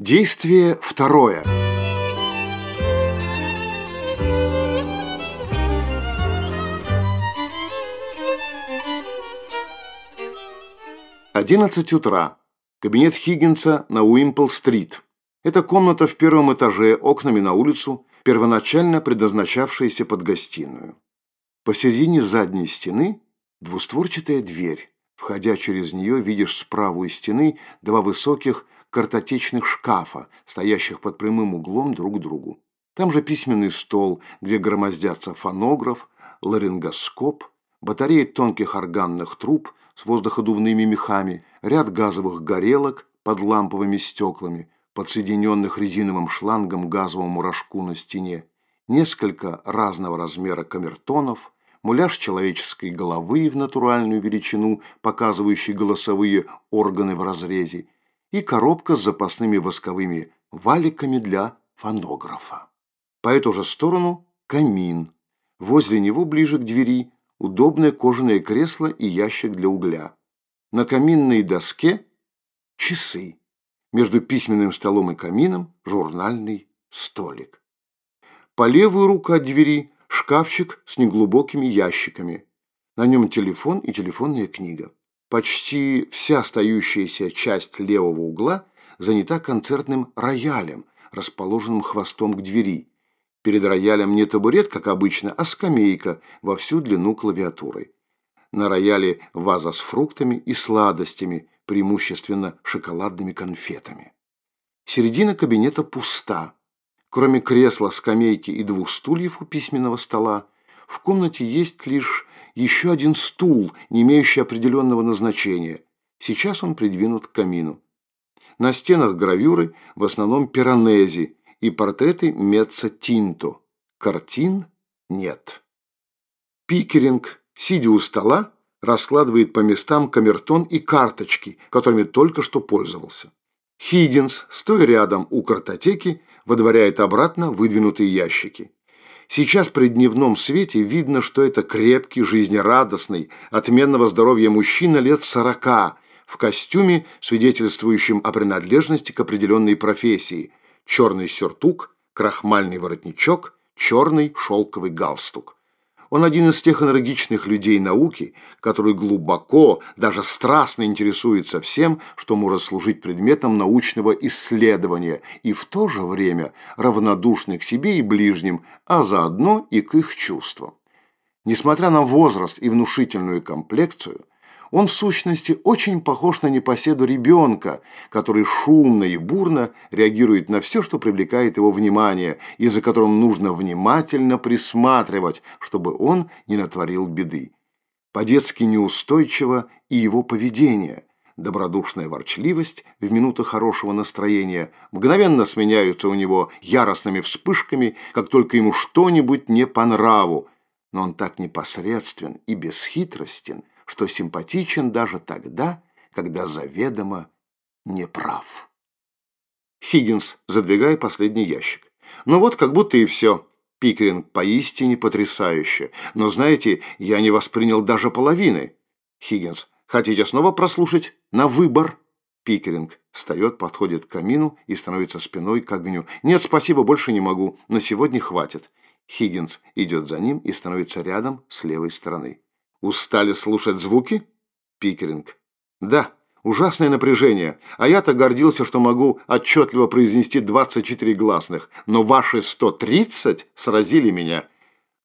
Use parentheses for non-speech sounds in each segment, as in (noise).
Действие второе. Одиннадцать утра. Кабинет Хиггинса на Уимпл-стрит. Это комната в первом этаже, окнами на улицу, первоначально предназначавшаяся под гостиную. Посередине задней стены двустворчатая дверь. Входя через нее, видишь справа у стены два высоких картотечных шкафа, стоящих под прямым углом друг к другу. Там же письменный стол, где громоздятся фонограф, ларингоскоп, батареи тонких органных труб с воздуходувными мехами, ряд газовых горелок под ламповыми стеклами, подсоединенных резиновым шлангом газовому рожку на стене, несколько разного размера камертонов, муляж человеческой головы в натуральную величину, показывающий голосовые органы в разрезе, и коробка с запасными восковыми валиками для фонографа. По эту же сторону камин. Возле него, ближе к двери, удобное кожаное кресло и ящик для угля. На каминной доске часы. Между письменным столом и камином журнальный столик. По левую руку от двери шкафчик с неглубокими ящиками. На нем телефон и телефонная книга. Почти вся остающаяся часть левого угла занята концертным роялем, расположенным хвостом к двери. Перед роялем не табурет, как обычно, а скамейка во всю длину клавиатуры. На рояле ваза с фруктами и сладостями, преимущественно шоколадными конфетами. Середина кабинета пуста. Кроме кресла, скамейки и двух стульев у письменного стола, в комнате есть лишь еще один стул, не имеющий определенного назначения. Сейчас он придвинут к камину. На стенах гравюры, в основном пиранези, и портреты Меца Тинто. Картин нет. Пикеринг, сидя у стола, раскладывает по местам камертон и карточки, которыми только что пользовался. Хиггинс, стоя рядом у картотеки, выдворяет обратно выдвинутые ящики. Сейчас при дневном свете видно, что это крепкий, жизнерадостный, отменного здоровья мужчина лет сорока, в костюме, свидетельствующем о принадлежности к определенной профессии. Черный сюртук, крахмальный воротничок, черный шелковый галстук. Он один из тех энергичных людей науки, который глубоко, даже страстно интересуется всем, что может служить предметом научного исследования, и в то же время равнодушный к себе и ближним, а заодно и к их чувствам. Несмотря на возраст и внушительную комплекцию, он в сущности очень похож на непоседу ребенка, который шумно и бурно реагирует на все, что привлекает его внимание, и за которым нужно внимательно присматривать, чтобы он не натворил беды. По-детски неустойчиво и его поведение. Добродушная ворчливость в минуты хорошего настроения мгновенно сменяются у него яростными вспышками, как только ему что-нибудь не по нраву, но он так непосредствен и бесхитростен, что симпатичен даже тогда, когда заведомо неправ. Хиггинс, задвигая последний ящик. Ну вот, как будто и все. Пикеринг поистине потрясающе. Но, знаете, я не воспринял даже половины. Хиггинс, хотите снова прослушать? На выбор. Пикеринг встает, подходит к камину и становится спиной к огню. Нет, спасибо, больше не могу. На сегодня хватит. Хиггинс идет за ним и становится рядом с левой стороны. Устали слушать звуки? Пикеринг. Да, ужасное напряжение. А я-то гордился, что могу отчетливо произнести 24 гласных. Но ваши 130 сразили меня.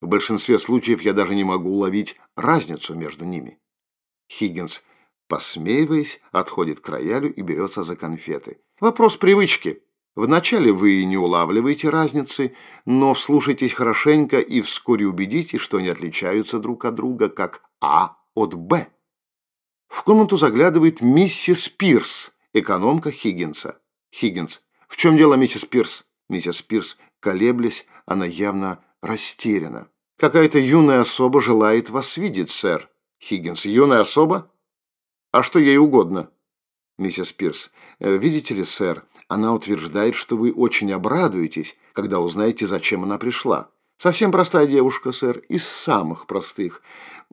В большинстве случаев я даже не могу уловить разницу между ними. Хиггинс, посмеиваясь, отходит к роялю и берется за конфеты. Вопрос привычки. Вначале вы не улавливаете разницы, но вслушайтесь хорошенько и вскоре убедитесь, что они отличаются друг от друга, как А от Б. В комнату заглядывает миссис Пирс, экономка Хиггинса. Хиггинс. В чем дело, миссис Пирс? Миссис Пирс, колеблясь, она явно растеряна. Какая-то юная особа желает вас видеть, сэр. Хиггинс. Юная особа? А что ей угодно? Миссис Пирс. Видите ли, сэр, она утверждает, что вы очень обрадуетесь, когда узнаете, зачем она пришла. Совсем простая девушка, сэр, из самых простых.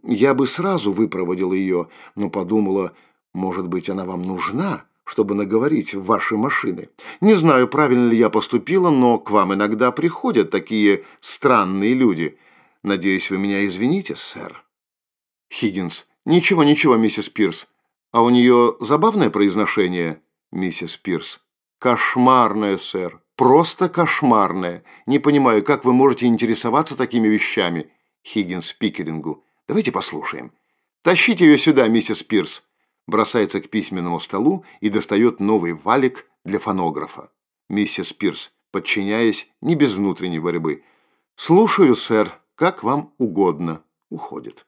Я бы сразу выпроводила ее, но подумала, может быть, она вам нужна, чтобы наговорить в ваши машины. Не знаю, правильно ли я поступила, но к вам иногда приходят такие странные люди. Надеюсь, вы меня извините, сэр. Хиггинс. Ничего, ничего, миссис Пирс. А у нее забавное произношение, миссис Пирс. Кошмарное, сэр. Просто кошмарное. Не понимаю, как вы можете интересоваться такими вещами. Хиггинс Пикерингу. Давайте послушаем. Тащите ее сюда, миссис Пирс бросается к письменному столу и достает новый валик для фонографа. Миссис Пирс, подчиняясь, не без внутренней борьбы. «Слушаю, сэр, как вам угодно». Уходит.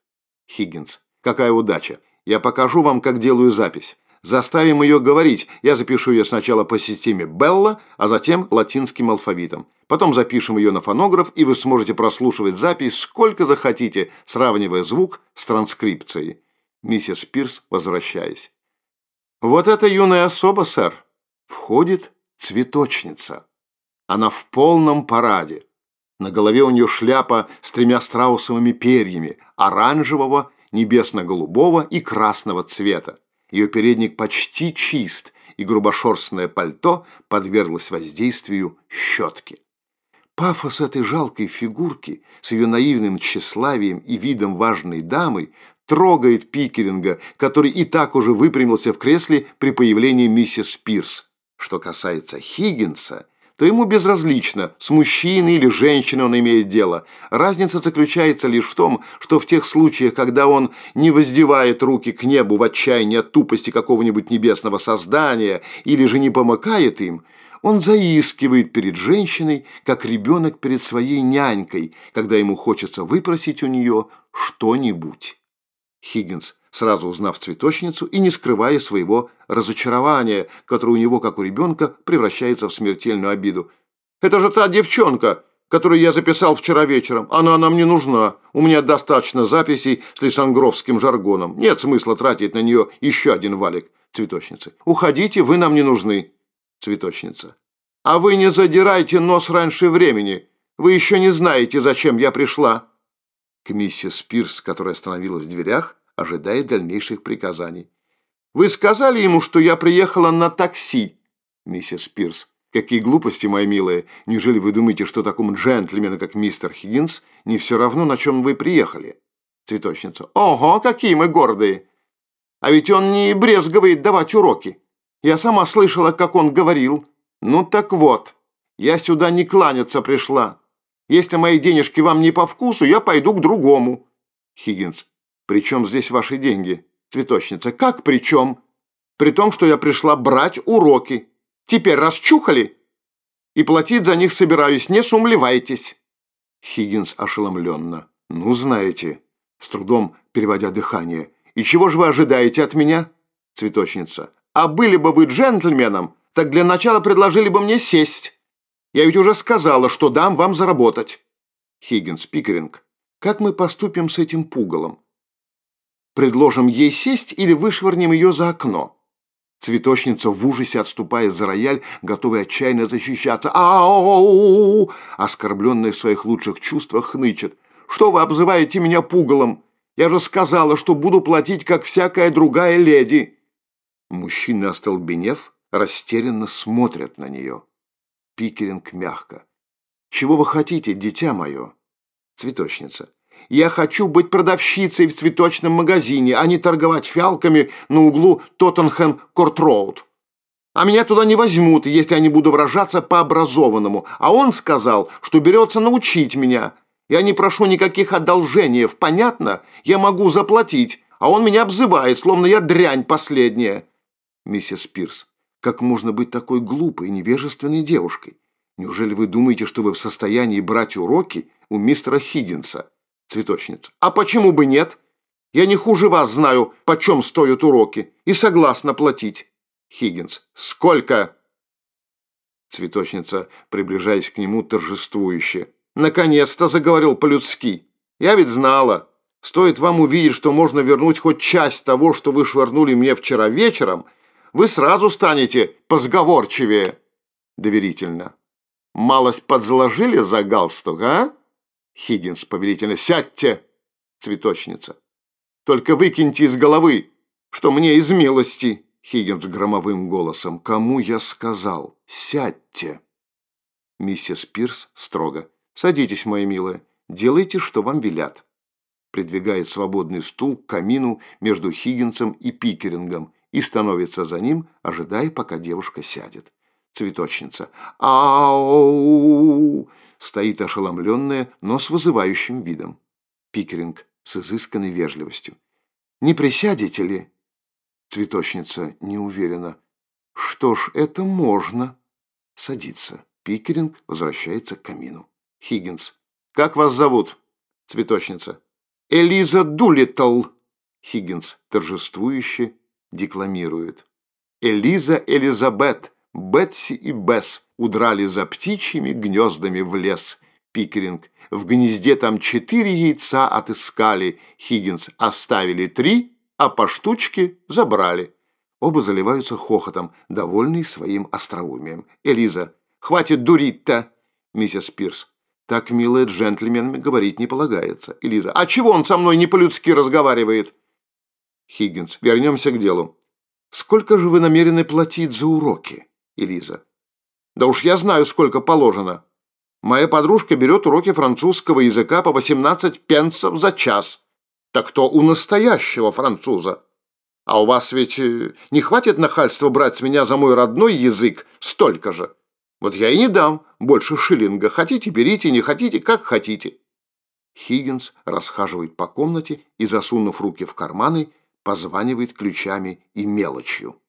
Хиггинс. «Какая удача! Я покажу вам, как делаю запись. Заставим ее говорить. Я запишу ее сначала по системе Белла, а затем латинским алфавитом. Потом запишем ее на фонограф, и вы сможете прослушивать запись сколько захотите, сравнивая звук с транскрипцией миссис Пирс, возвращаясь. «Вот эта юная особа, сэр, входит цветочница. Она в полном параде. На голове у нее шляпа с тремя страусовыми перьями, оранжевого, небесно-голубого и красного цвета. Ее передник почти чист, и грубошерстное пальто подверглось воздействию щетки. Пафос этой жалкой фигурки с ее наивным тщеславием и видом важной дамы трогает Пикеринга, который и так уже выпрямился в кресле при появлении миссис Пирс. Что касается Хиггинса, то ему безразлично, с мужчиной или женщиной он имеет дело. Разница заключается лишь в том, что в тех случаях, когда он не воздевает руки к небу в отчаянии от тупости какого-нибудь небесного создания или же не помыкает им, он заискивает перед женщиной, как ребенок перед своей нянькой, когда ему хочется выпросить у нее что-нибудь. Хиггинс, сразу узнав цветочницу и не скрывая своего разочарования, которое у него, как у ребенка, превращается в смертельную обиду. «Это же та девчонка, которую я записал вчера вечером. Она нам не нужна. У меня достаточно записей с лисангровским жаргоном. Нет смысла тратить на нее еще один валик». Цветочница. «Уходите, вы нам не нужны». Цветочница. «А вы не задирайте нос раньше времени. Вы еще не знаете, зачем я пришла» к миссис Пирс, которая остановилась в дверях, ожидая дальнейших приказаний. «Вы сказали ему, что я приехала на такси?» Миссис Пирс. «Какие глупости, моя милая! Неужели вы думаете, что такому джентльмену, как мистер Хиггинс, не все равно, на чем вы приехали?» Цветочница. «Ого, какие мы гордые! А ведь он не брезговает давать уроки. Я сама слышала, как он говорил. Ну так вот, я сюда не кланяться пришла. Если мои денежки вам не по вкусу, я пойду к другому. Хиггинс. При чем здесь ваши деньги? Цветочница. Как при чем? При том, что я пришла брать уроки. Теперь расчухали? И платить за них собираюсь, не сумлевайтесь. Хиггинс ошеломленно. Ну, знаете, с трудом переводя дыхание. И чего же вы ожидаете от меня? Цветочница. А были бы вы джентльменом, так для начала предложили бы мне сесть. Я ведь уже сказала, что дам вам заработать. Хиггинс, Пикеринг, как мы поступим с этим пугалом? Предложим ей сесть или вышвырнем ее за окно? Цветочница в ужасе отступает за рояль, готовая отчаянно защищаться. «Ау!» Оскорбленная в своих лучших чувствах хнычет. «Что вы обзываете меня пугалом? Я же сказала, что буду платить, как всякая другая леди!» Мужчины, остолбенев, растерянно смотрят на нее. Пикеринг мягко. «Чего вы хотите, дитя мое?» Цветочница. «Я хочу быть продавщицей в цветочном магазине, а не торговать фиалками на углу Тоттенхэм-Корт-Роуд. А меня туда не возьмут, если я не буду выражаться по-образованному. А он сказал, что берется научить меня. Я не прошу никаких одолжений, понятно? Я могу заплатить, а он меня обзывает, словно я дрянь последняя». Миссис Пирс. Как можно быть такой глупой и невежественной девушкой? Неужели вы думаете, что вы в состоянии брать уроки у мистера Хиггинса? Цветочница. А почему бы нет? Я не хуже вас знаю, почем стоят уроки, и согласна платить. Хиггинс. Сколько? Цветочница, приближаясь к нему торжествующе. Наконец-то заговорил по-людски. Я ведь знала. Стоит вам увидеть, что можно вернуть хоть часть того, что вы швырнули мне вчера вечером, вы сразу станете позговорчивее. Доверительно. Малость подзаложили за галстук, а? Хиггинс повелительно. Сядьте, цветочница. Только выкиньте из головы, что мне из милости. Хиггинс громовым голосом. «Кому я сказал? Сядьте!» Миссис Пирс строго. «Садитесь, моя милая. Делайте, что вам велят». Придвигает свободный стул к камину между Хиггинсом и Пикерингом и становится за ним, ожидая, пока девушка сядет. Цветочница. «Ау!» Стоит ошеломленная, но с вызывающим видом. Пикеринг с изысканной вежливостью. «Не присядете ли?» Цветочница неуверенно. «Что ж, это можно». Садится. Пикеринг возвращается к камину. Хиггинс. «Как вас зовут?» Цветочница. «Элиза Дулиттл». Хиггинс торжествующе декламирует. «Элиза Элизабет, Бетси и Бесс удрали за птичьими гнездами в лес». Пикеринг. «В гнезде там четыре яйца отыскали. Хиггинс. Оставили три, а по штучке забрали». Оба заливаются хохотом, довольный своим остроумием. Элиза. «Хватит дурить-то!» Миссис Пирс. «Так, милая, джентльменами говорить не полагается». Элиза. «А чего он со мной не по-людски разговаривает?» Хиггинс. Вернемся к делу. Сколько же вы намерены платить за уроки, Элиза? Да уж я знаю, сколько положено. Моя подружка берет уроки французского языка по 18 пенсов за час. Так кто у настоящего француза? А у вас ведь э, не хватит нахальства брать с меня за мой родной язык столько же. Вот я и не дам больше шиллинга. Хотите, берите, не хотите, как хотите. Хиггинс расхаживает по комнате и, засунув руки в карманы, позванивает ключами и мелочью.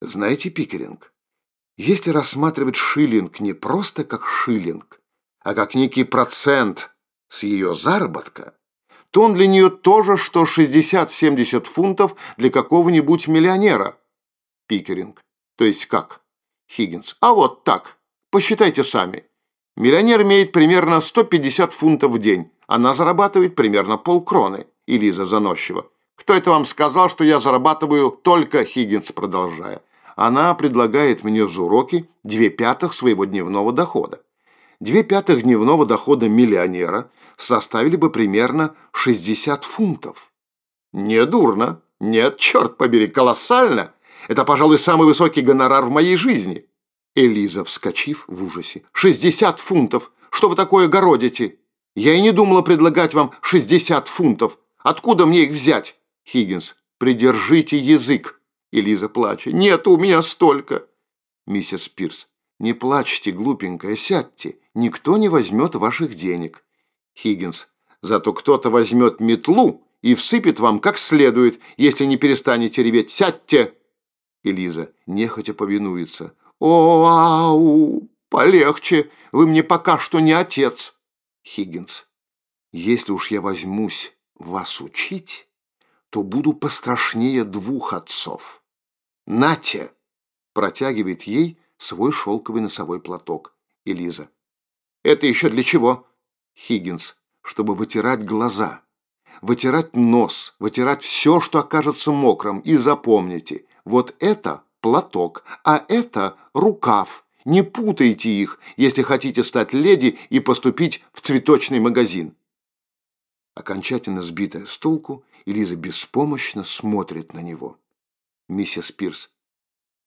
Знаете, Пикеринг, если рассматривать шиллинг не просто как шиллинг, а как некий процент с ее заработка, то он для нее тоже, что 60-70 фунтов для какого-нибудь миллионера. Пикеринг. То есть как? Хиггинс. А вот так. Посчитайте сами. Миллионер имеет примерно 150 фунтов в день. Она зарабатывает примерно полкроны. И Лиза заносчиво. Кто это вам сказал, что я зарабатываю только Хиггинс, продолжая? Она предлагает мне за уроки две пятых своего дневного дохода. Две пятых дневного дохода миллионера составили бы примерно 60 фунтов. Не дурно. Нет, черт побери, колоссально. Это, пожалуй, самый высокий гонорар в моей жизни. Элиза, вскочив в ужасе. «Шестьдесят фунтов! Что вы такое городите? Я и не думала предлагать вам шестьдесят фунтов. Откуда мне их взять?» Хиггинс. «Придержите язык!» Элиза, плача. «Нет у меня столько!» Миссис Пирс. «Не плачьте, глупенькая, сядьте. Никто не возьмет ваших денег». Хиггинс. «Зато кто-то возьмет метлу и всыпет вам как следует, если не перестанете реветь. Сядьте!» Элиза нехотя повинуется. «О, ау, полегче, вы мне пока что не отец». Хиггинс. «Если уж я возьмусь вас учить...» то буду пострашнее двух отцов. Натя протягивает ей свой шелковый носовой платок. Элиза. Это еще для чего? Хиггинс. Чтобы вытирать глаза, вытирать нос, вытирать все, что окажется мокрым. И запомните, вот это платок, а это рукав. Не путайте их, если хотите стать леди и поступить в цветочный магазин. Окончательно сбитая с толку, Элиза беспомощно смотрит на него. Миссис Пирс.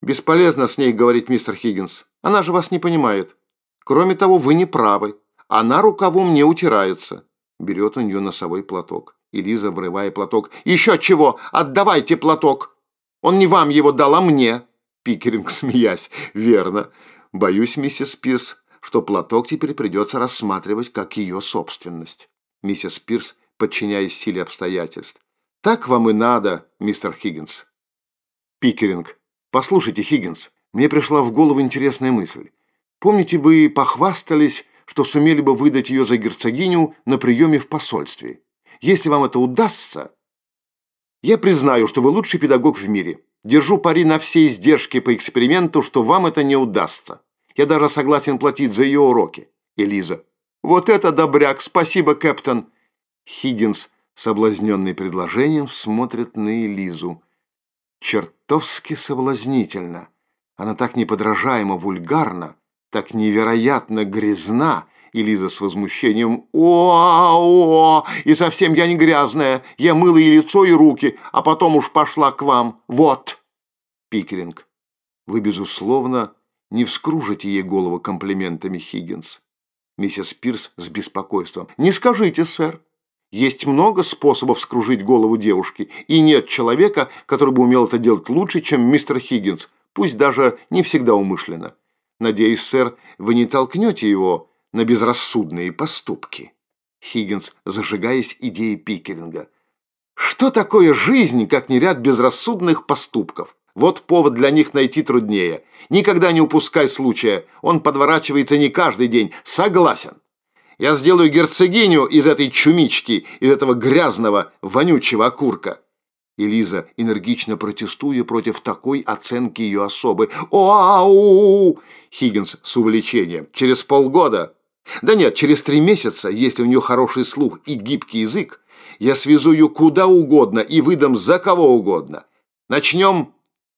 «Бесполезно с ней говорить, мистер Хиггинс. Она же вас не понимает. Кроме того, вы не правы. Она рукавом не утирается». Берет у нее носовой платок. Элиза, врывая платок. «Еще чего? Отдавайте платок! Он не вам его дал, а мне!» Пикеринг, (laughs) смеясь. «Верно. Боюсь, миссис Пирс, что платок теперь придется рассматривать как ее собственность». Миссис Пирс, подчиняясь силе обстоятельств. Так вам и надо, мистер Хиггинс. Пикеринг. Послушайте, Хиггинс, мне пришла в голову интересная мысль. Помните, вы похвастались, что сумели бы выдать ее за герцогиню на приеме в посольстве? Если вам это удастся, я признаю, что вы лучший педагог в мире. Держу пари на все издержки по эксперименту, что вам это не удастся. Я даже согласен платить за ее уроки. Элиза. Вот это добряк, спасибо, кэптон. Хиггинс соблазненный предложением, смотрит на Элизу. Чертовски соблазнительно. Она так неподражаемо вульгарна, так невероятно грязна, Элиза с возмущением «О-о-о! И совсем я не грязная, я мыла и лицо, и руки, а потом уж пошла к вам. Вот!» Пикеринг. Вы, безусловно, не вскружите ей голову комплиментами, Хиггинс. Миссис Пирс с беспокойством. Не скажите, сэр. Есть много способов вскружить голову девушки, и нет человека, который бы умел это делать лучше, чем мистер Хиггинс, пусть даже не всегда умышленно. Надеюсь, сэр, вы не толкнете его на безрассудные поступки. Хиггинс, зажигаясь идеей Пикеринга. Что такое жизнь, как не ряд безрассудных поступков? Вот повод для них найти труднее. Никогда не упускай случая. Он подворачивается не каждый день. Согласен. Я сделаю герцогиню из этой чумички, из этого грязного, вонючего окурка. Элиза, энергично протестуя против такой оценки ее особы. «Оау!» Хиггинс с увлечением. «Через полгода да нет, через три месяца, если у нее хороший слух и гибкий язык, я свезу ее куда угодно и выдам за кого угодно. Начнем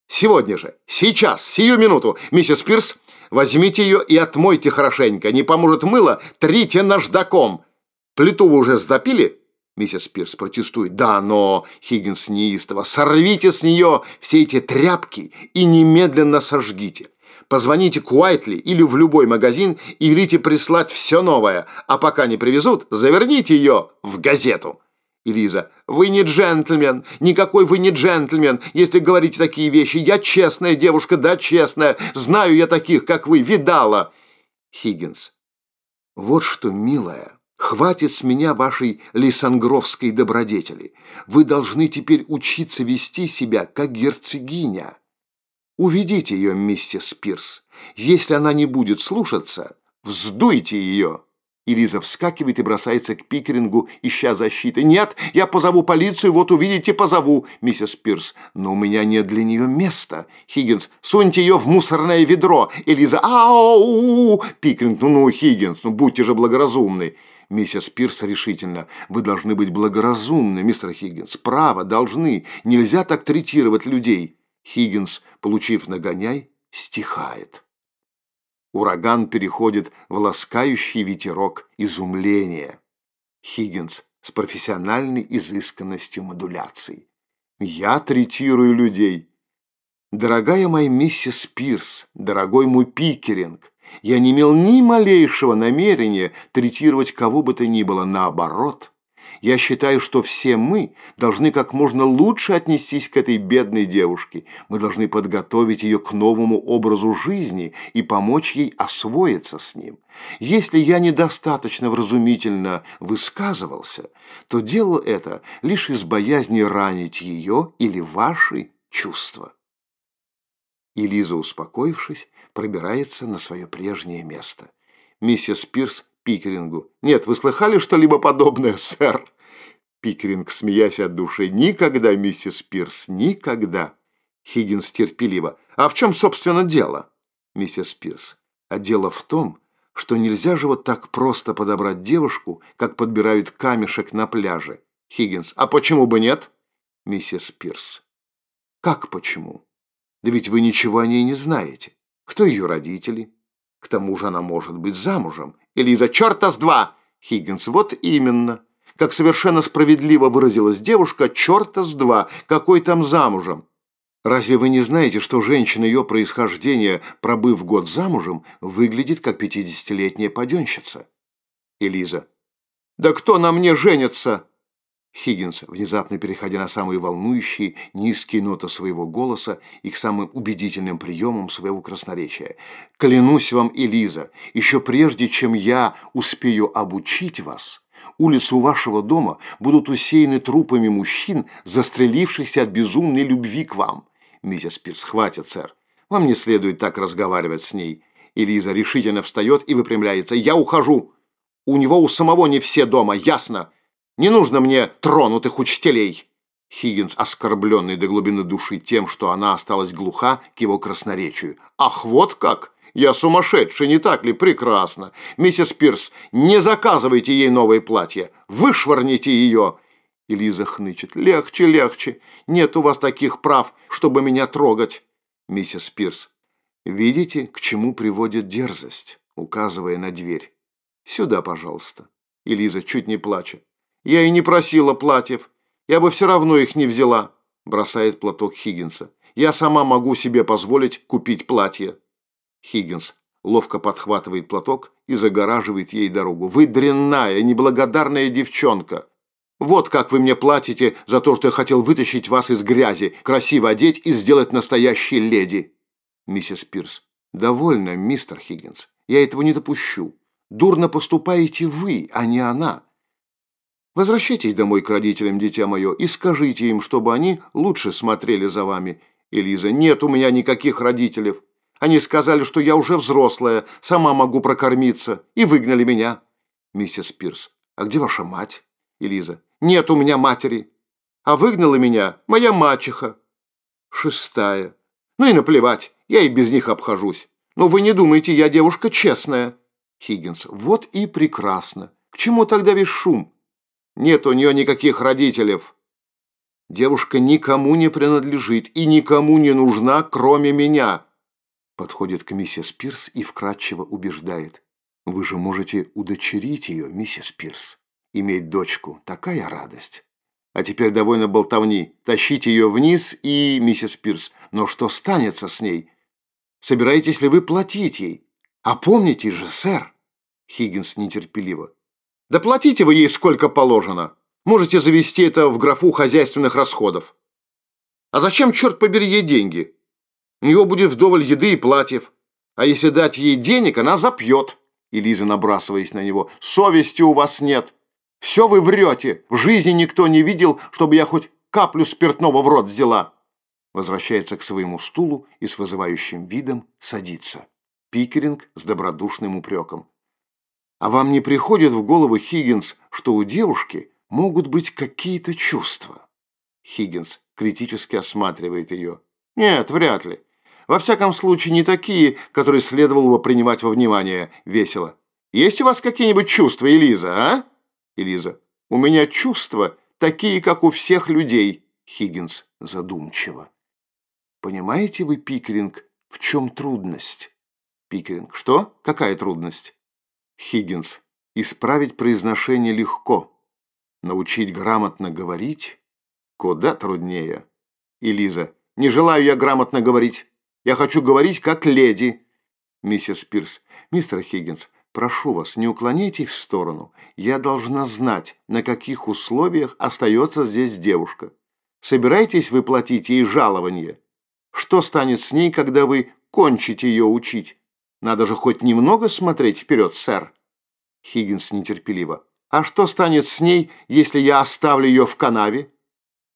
сегодня же, сейчас, сию минуту. Миссис Пирс, возьмите ее и отмойте хорошенько. Не поможет мыло, трите наждаком. Плиту вы уже затопили?» Миссис Пирс протестует. «Да, но...» — Хиггинс неистово. «Сорвите с нее все эти тряпки и немедленно сожгите. Позвоните к Уайтли или в любой магазин и велите прислать все новое, а пока не привезут, заверните ее в газету. Элиза, вы не джентльмен, никакой вы не джентльмен, если говорите такие вещи. Я честная девушка, да, честная, знаю я таких, как вы, видала. Хиггинс, вот что, милая, хватит с меня вашей лисангровской добродетели. Вы должны теперь учиться вести себя, как герцогиня. Уведите ее, миссис Пирс. Если она не будет слушаться, вздуйте ее!» И Лиза вскакивает и бросается к Пикерингу, ища защиты. «Нет, я позову полицию, вот увидите, позову, миссис Пирс. Но у меня нет для нее места. Хиггинс, суньте ее в мусорное ведро. Элиза, ау! Пикеринг, ну-ну, Хиггинс, ну будьте же благоразумны. Миссис Пирс решительно. «Вы должны быть благоразумны, мистер Хиггинс. Право, должны. Нельзя так третировать людей». Хиггинс, получив нагоняй, стихает. Ураган переходит в ласкающий ветерок изумления. Хиггинс с профессиональной изысканностью модуляций. Я третирую людей. Дорогая моя миссис Пирс, дорогой мой Пикеринг, я не имел ни малейшего намерения третировать кого бы то ни было. Наоборот, я считаю, что все мы должны как можно лучше отнестись к этой бедной девушке. Мы должны подготовить ее к новому образу жизни и помочь ей освоиться с ним. Если я недостаточно вразумительно высказывался, то делал это лишь из боязни ранить ее или ваши чувства. И Лиза, успокоившись, пробирается на свое прежнее место. Миссис Пирс Пикерингу. «Нет, вы слыхали что-либо подобное, сэр?» Пикеринг, смеясь от души. «Никогда, миссис Пирс, никогда!» Хиггинс терпеливо. «А в чем, собственно, дело?» Миссис Пирс. «А дело в том, что нельзя же вот так просто подобрать девушку, как подбирают камешек на пляже». Хиггинс. «А почему бы нет?» Миссис Пирс. «Как почему? Да ведь вы ничего о ней не знаете. Кто ее родители? К тому же она может быть замужем. Элиза, черта с два! Хиггинс, вот именно. Как совершенно справедливо выразилась девушка, черта с два, какой там замужем. Разве вы не знаете, что женщина ее происхождения, пробыв год замужем, выглядит как пятидесятилетняя паденщица? Элиза. Да кто на мне женится? Хиггинс, внезапно переходя на самые волнующие, низкие ноты своего голоса и к самым убедительным приемам своего красноречия. «Клянусь вам, Элиза, еще прежде, чем я успею обучить вас, улицы у вашего дома будут усеяны трупами мужчин, застрелившихся от безумной любви к вам». «Миссис Пирс, хватит, сэр. Вам не следует так разговаривать с ней». Элиза решительно встает и выпрямляется. «Я ухожу. У него у самого не все дома, ясно?» Не нужно мне тронутых учителей!» Хиггинс, оскорбленный до глубины души тем, что она осталась глуха к его красноречию. «Ах, вот как! Я сумасшедший, не так ли? Прекрасно! Миссис Пирс, не заказывайте ей новое платье! Вышвырните ее!» Элиза хнычет. «Легче, легче! Нет у вас таких прав, чтобы меня трогать!» Миссис Пирс. «Видите, к чему приводит дерзость?» указывая на дверь. «Сюда, пожалуйста». Элиза чуть не плачет. Я и не просила платьев. Я бы все равно их не взяла», – бросает платок Хиггинса. Я сама могу себе позволить купить платье. Хиггинс ловко подхватывает платок и загораживает ей дорогу. Вы дрянная, неблагодарная девчонка. Вот как вы мне платите за то, что я хотел вытащить вас из грязи, красиво одеть и сделать настоящей леди. Миссис Пирс. Довольно, мистер Хиггинс. Я этого не допущу. Дурно поступаете вы, а не она. Возвращайтесь домой к родителям, дитя мое, и скажите им, чтобы они лучше смотрели за вами. Элиза, нет у меня никаких родителей. Они сказали, что я уже взрослая, сама могу прокормиться, и выгнали меня. Миссис Пирс, а где ваша мать? Элиза, нет у меня матери. А выгнала меня моя мачеха. Шестая. Ну и наплевать, я и без них обхожусь. Но вы не думайте, я девушка честная. Хиггинс, вот и прекрасно. К чему тогда весь шум? Нет у нее никаких родителей. Девушка никому не принадлежит и никому не нужна, кроме меня. Подходит к миссис Пирс и вкратчиво убеждает. Вы же можете удочерить ее, миссис Пирс. Иметь дочку – такая радость. А теперь довольно болтовни. Тащите ее вниз и, миссис Пирс, но что станется с ней? Собираетесь ли вы платить ей? А помните же, сэр. Хиггинс нетерпеливо. Да платите вы ей сколько положено. Можете завести это в графу хозяйственных расходов. А зачем, черт побери, ей деньги? У нее будет вдоволь еды и платьев. А если дать ей денег, она запьет. И Лиза, набрасываясь на него, совести у вас нет. Все вы врете. В жизни никто не видел, чтобы я хоть каплю спиртного в рот взяла. Возвращается к своему стулу и с вызывающим видом садится. Пикеринг с добродушным упреком. А вам не приходит в голову, Хиггинс, что у девушки могут быть какие-то чувства? Хиггинс критически осматривает ее. Нет, вряд ли. Во всяком случае, не такие, которые следовало бы принимать во внимание весело. Есть у вас какие-нибудь чувства, Элиза, а? Элиза. У меня чувства такие, как у всех людей. Хиггинс задумчиво. Понимаете вы, Пикеринг, в чем трудность? Пикеринг. Что? Какая трудность? Хиггинс. Исправить произношение легко. Научить грамотно говорить куда труднее. И Лиза. Не желаю я грамотно говорить. Я хочу говорить как леди. Миссис Пирс. Мистер Хиггинс, прошу вас, не уклоняйтесь в сторону. Я должна знать, на каких условиях остается здесь девушка. Собираетесь вы платить ей жалование? Что станет с ней, когда вы кончите ее учить? Надо же хоть немного смотреть вперед, сэр. Хиггинс нетерпеливо. А что станет с ней, если я оставлю ее в канаве?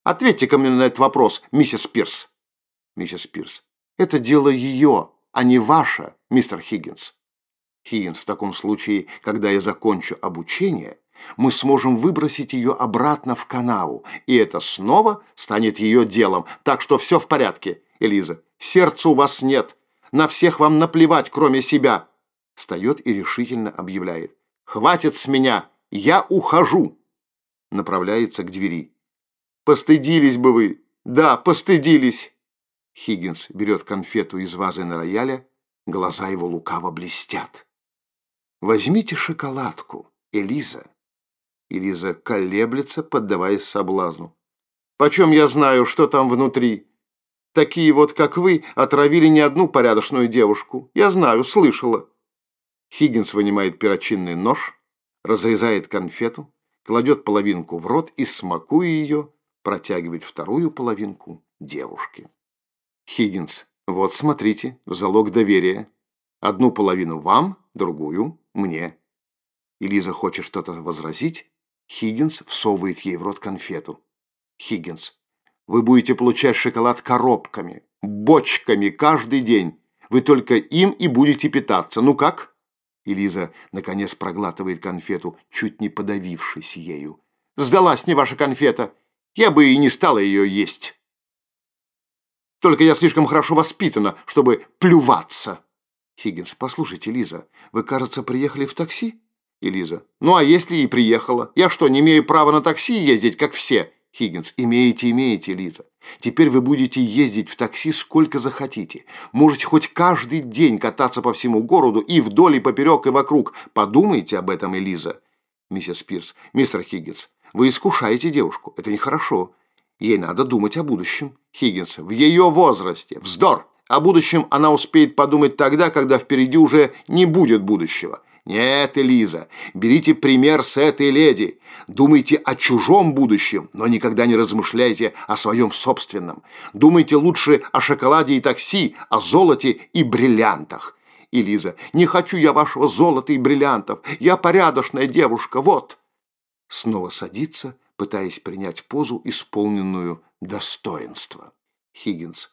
Ответьте-ка мне на этот вопрос, миссис Пирс. Миссис Пирс. Это дело ее, а не ваше, мистер Хиггинс. Хиггинс, в таком случае, когда я закончу обучение, мы сможем выбросить ее обратно в канаву, и это снова станет ее делом. Так что все в порядке, Элиза. Сердца у вас нет. На всех вам наплевать, кроме себя. Встает и решительно объявляет. Хватит с меня, я ухожу. Направляется к двери. Постыдились бы вы. Да, постыдились. Хиггинс берет конфету из вазы на рояле. Глаза его лукаво блестят. Возьмите шоколадку, Элиза. Элиза колеблется, поддаваясь соблазну. Почем я знаю, что там внутри? Такие вот, как вы, отравили не одну порядочную девушку. Я знаю, слышала». Хиггинс вынимает перочинный нож, разрезает конфету, кладет половинку в рот и, смакуя ее, протягивает вторую половинку девушке. Хиггинс, вот смотрите, залог доверия. Одну половину вам, другую мне. И Лиза хочет что-то возразить. Хиггинс всовывает ей в рот конфету. Хиггинс, вы будете получать шоколад коробками, бочками каждый день. Вы только им и будете питаться. Ну как?» И Лиза, наконец, проглатывает конфету, чуть не подавившись ею. «Сдалась мне ваша конфета. Я бы и не стала ее есть. Только я слишком хорошо воспитана, чтобы плюваться». Хиггинс, послушайте, Лиза, вы, кажется, приехали в такси? И Лиза, ну а если и приехала? Я что, не имею права на такси ездить, как все? Хиггинс, имеете, имеете, Лиза. Теперь вы будете ездить в такси сколько захотите. Можете хоть каждый день кататься по всему городу и вдоль, и поперек, и вокруг. Подумайте об этом, Элиза. Миссис Пирс, мистер Хиггинс, вы искушаете девушку. Это нехорошо. Ей надо думать о будущем. Хиггинс, в ее возрасте. Вздор! О будущем она успеет подумать тогда, когда впереди уже не будет будущего. Нет, Элиза, берите пример с этой леди. Думайте о чужом будущем, но никогда не размышляйте о своем собственном. Думайте лучше о шоколаде и такси, о золоте и бриллиантах. Элиза, не хочу я вашего золота и бриллиантов. Я порядочная девушка, вот. Снова садится, пытаясь принять позу, исполненную достоинства. Хиггинс.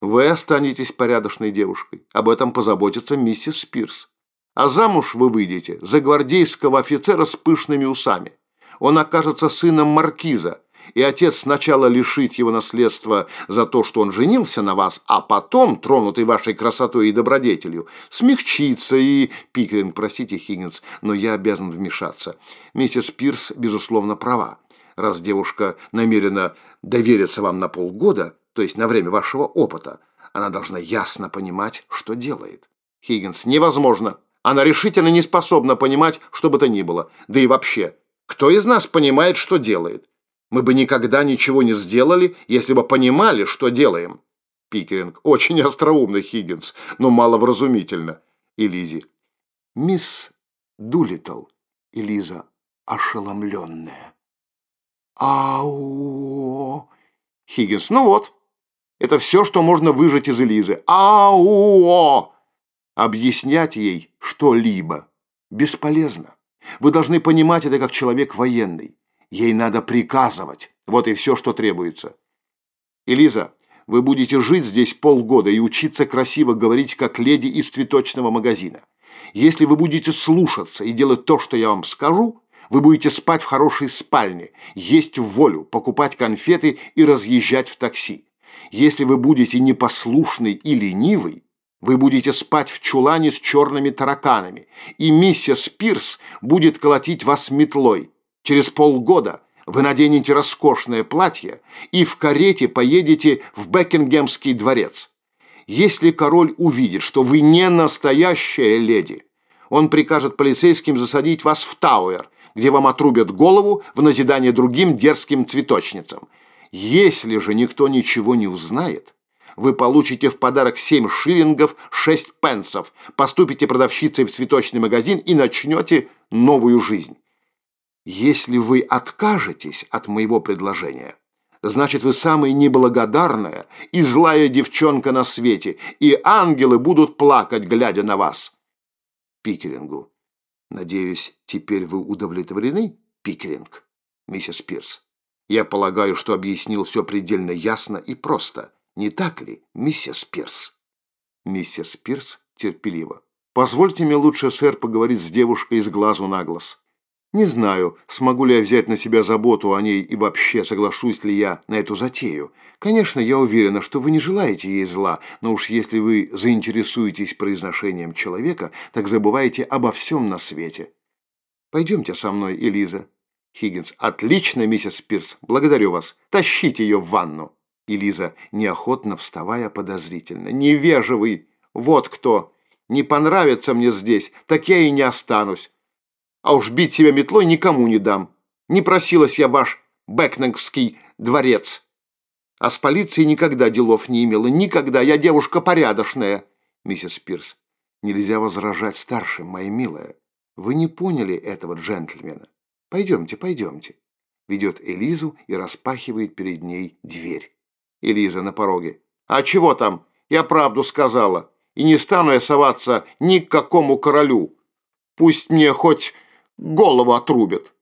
Вы останетесь порядочной девушкой. Об этом позаботится миссис Спирс. А замуж вы выйдете за гвардейского офицера с пышными усами. Он окажется сыном маркиза, и отец сначала лишит его наследства за то, что он женился на вас, а потом, тронутый вашей красотой и добродетелью, смягчится и... Пикеринг, простите, Хиггинс, но я обязан вмешаться. Миссис Пирс, безусловно, права. Раз девушка намерена довериться вам на полгода, то есть на время вашего опыта, она должна ясно понимать, что делает. Хиггинс, невозможно. Она решительно не способна понимать, что бы то ни было. Да и вообще, кто из нас понимает, что делает? Мы бы никогда ничего не сделали, если бы понимали, что делаем. Пикеринг, очень остроумный Хиггинс, но маловразумительно. Элизи, мисс Дулитл. Элиза, ошеломленная. Ау! Хиггинс, ну вот, это все, что можно выжать из Элизы. Ау! Объяснять ей что-либо бесполезно. Вы должны понимать это как человек военный. Ей надо приказывать. Вот и все, что требуется. Элиза, вы будете жить здесь полгода и учиться красиво говорить, как леди из цветочного магазина. Если вы будете слушаться и делать то, что я вам скажу, вы будете спать в хорошей спальне, есть в волю, покупать конфеты и разъезжать в такси. Если вы будете непослушный и ленивый, вы будете спать в чулане с черными тараканами, и миссис Пирс будет колотить вас метлой. Через полгода вы наденете роскошное платье и в карете поедете в Бекингемский дворец. Если король увидит, что вы не настоящая леди, он прикажет полицейским засадить вас в Тауэр, где вам отрубят голову в назидание другим дерзким цветочницам. Если же никто ничего не узнает, вы получите в подарок 7 шиллингов 6 пенсов, поступите продавщицей в цветочный магазин и начнете новую жизнь. Если вы откажетесь от моего предложения, значит, вы самая неблагодарная и злая девчонка на свете, и ангелы будут плакать, глядя на вас. Пикерингу. Надеюсь, теперь вы удовлетворены, Пикеринг, миссис Пирс? Я полагаю, что объяснил все предельно ясно и просто. Не так ли, миссис Пирс? Миссис Пирс терпеливо. Позвольте мне лучше, сэр, поговорить с девушкой из глазу на глаз. Не знаю, смогу ли я взять на себя заботу о ней и вообще соглашусь ли я на эту затею. Конечно, я уверена, что вы не желаете ей зла, но уж если вы заинтересуетесь произношением человека, так забывайте обо всем на свете. Пойдемте со мной, Элиза. Хиггинс. «Отлично, миссис Пирс. Благодарю вас. Тащите ее в ванну». И Лиза, неохотно вставая подозрительно. «Невеживый! Вот кто! Не понравится мне здесь, так я и не останусь. А уж бить себя метлой никому не дам. Не просилась я ваш Бэкнингский дворец. А с полицией никогда делов не имела. Никогда. Я девушка порядочная». Миссис Пирс. «Нельзя возражать старшим, моя милая. Вы не поняли этого джентльмена. Пойдемте, пойдемте. Ведет Элизу и распахивает перед ней дверь. Элиза на пороге. А чего там? Я правду сказала. И не стану я соваться ни к какому королю. Пусть мне хоть голову отрубят.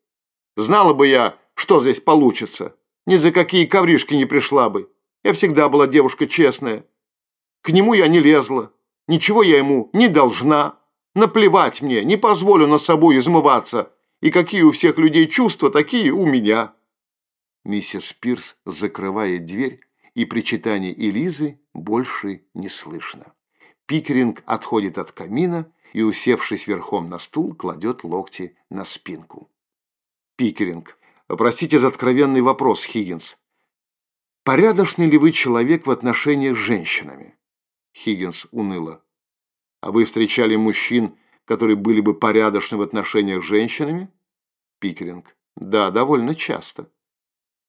Знала бы я, что здесь получится. Ни за какие ковришки не пришла бы. Я всегда была девушка честная. К нему я не лезла. Ничего я ему не должна. Наплевать мне, не позволю над собой измываться. И какие у всех людей чувства, такие у меня. Миссис Пирс закрывает дверь, и причитаний Элизы больше не слышно. Пикеринг отходит от камина и, усевшись верхом на стул, кладет локти на спинку. Пикеринг. Простите за откровенный вопрос, Хиггинс. Порядочный ли вы человек в отношениях с женщинами? Хиггинс уныло. А вы встречали мужчин, которые были бы порядочны в отношениях с женщинами? Пикеринг. Да, довольно часто.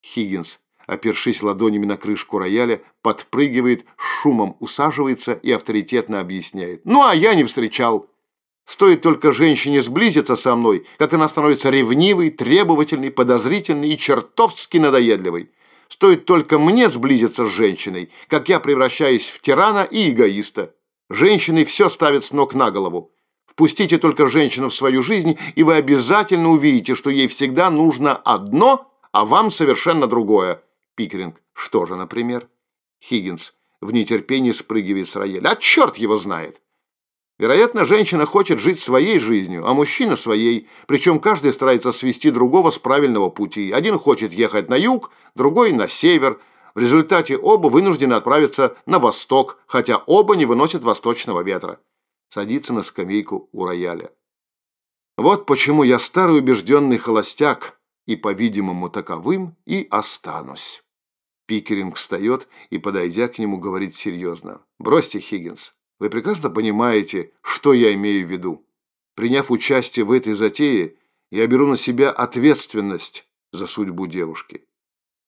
Хиггинс. опершись ладонями на крышку рояля, подпрыгивает, шумом усаживается и авторитетно объясняет. «Ну, а я не встречал. Стоит только женщине сблизиться со мной, как она становится ревнивой, требовательной, подозрительной и чертовски надоедливой. Стоит только мне сблизиться с женщиной, как я превращаюсь в тирана и эгоиста. Женщины все ставят с ног на голову. Впустите только женщину в свою жизнь, и вы обязательно увидите, что ей всегда нужно одно, а вам совершенно другое. Пикеринг. Что же, например? Хиггинс в нетерпении спрыгивает с рояля. А черт его знает! Вероятно, женщина хочет жить своей жизнью, а мужчина своей, причем каждый старается свести другого с правильного пути. Один хочет ехать на юг, другой на север. В результате оба вынуждены отправиться на восток, хотя оба не выносят восточного ветра. Садится на скамейку у рояля. Вот почему я старый убежденный холостяк, и, по-видимому, таковым и останусь. Пикеринг встает и, подойдя к нему, говорит серьезно. «Бросьте, Хиггинс, вы прекрасно понимаете, что я имею в виду. Приняв участие в этой затее, я беру на себя ответственность за судьбу девушки.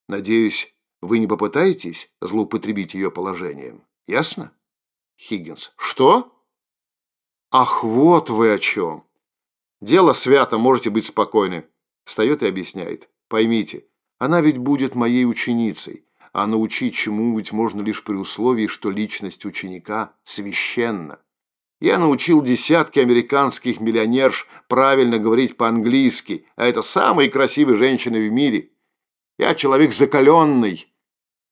Надеюсь, вы не попытаетесь злоупотребить ее положением. Ясно? Хиггинс. Что? Ах, вот вы о чем. Дело свято, можете быть спокойны. Встает и объясняет. Поймите, она ведь будет моей ученицей а научить чему-нибудь можно лишь при условии, что личность ученика священна. Я научил десятки американских миллионерш правильно говорить по-английски, а это самые красивые женщины в мире. Я человек закаленный,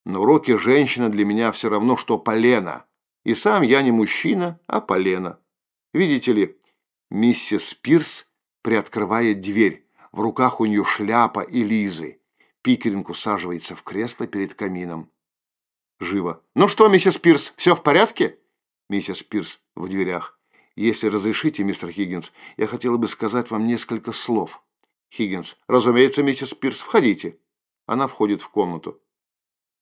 но уроки женщины для меня все равно, что полено. И сам я не мужчина, а полено. Видите ли, миссис Пирс приоткрывает дверь. В руках у нее шляпа и лизы. Пикеринг усаживается в кресло перед камином. Живо. «Ну что, миссис Пирс, все в порядке?» Миссис Пирс в дверях. «Если разрешите, мистер Хиггинс, я хотела бы сказать вам несколько слов». Хиггинс. «Разумеется, миссис Пирс, входите». Она входит в комнату.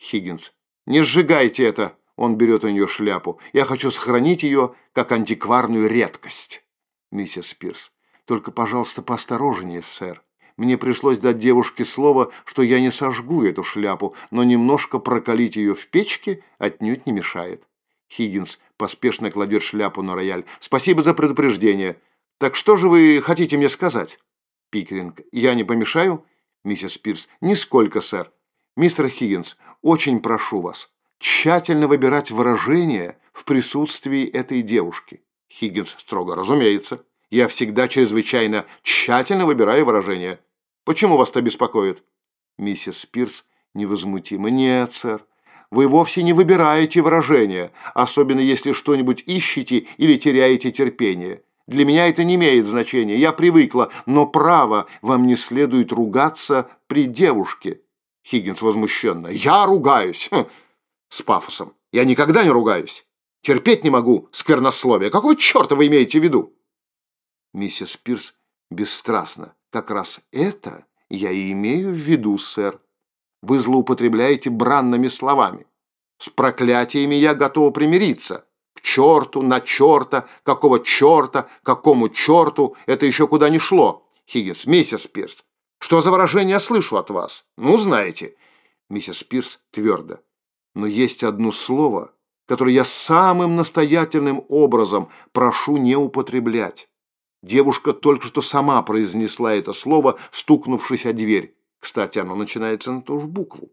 Хиггинс. «Не сжигайте это!» Он берет у нее шляпу. «Я хочу сохранить ее как антикварную редкость». Миссис Пирс. «Только, пожалуйста, поосторожнее, сэр. Мне пришлось дать девушке слово, что я не сожгу эту шляпу, но немножко прокалить ее в печке отнюдь не мешает. Хиггинс поспешно кладет шляпу на рояль. «Спасибо за предупреждение. Так что же вы хотите мне сказать?» Пикеринг. «Я не помешаю?» Миссис Пирс. «Нисколько, сэр. Мистер Хиггинс, очень прошу вас тщательно выбирать выражения в присутствии этой девушки». Хиггинс строго. «Разумеется. Я всегда чрезвычайно тщательно выбираю выражения. Почему вас это беспокоит?» Миссис Пирс невозмутимо. «Нет, сэр, вы вовсе не выбираете выражения, особенно если что-нибудь ищете или теряете терпение. Для меня это не имеет значения, я привыкла, но право, вам не следует ругаться при девушке». Хиггинс возмущенно. «Я ругаюсь!» хм, С пафосом. «Я никогда не ругаюсь. Терпеть не могу сквернословие. Какого черта вы имеете в виду?» Миссис Пирс бесстрастно. Как раз это я и имею в виду, сэр. Вы злоупотребляете бранными словами. С проклятиями я готова примириться. К черту, на черта, какого черта, какому черту, это еще куда ни шло. Хиггинс, миссис Пирс, что за выражение я слышу от вас? Ну, знаете. Миссис Пирс твердо. Но есть одно слово, которое я самым настоятельным образом прошу не употреблять. Девушка только что сама произнесла это слово, стукнувшись о дверь. Кстати, оно начинается на ту же букву.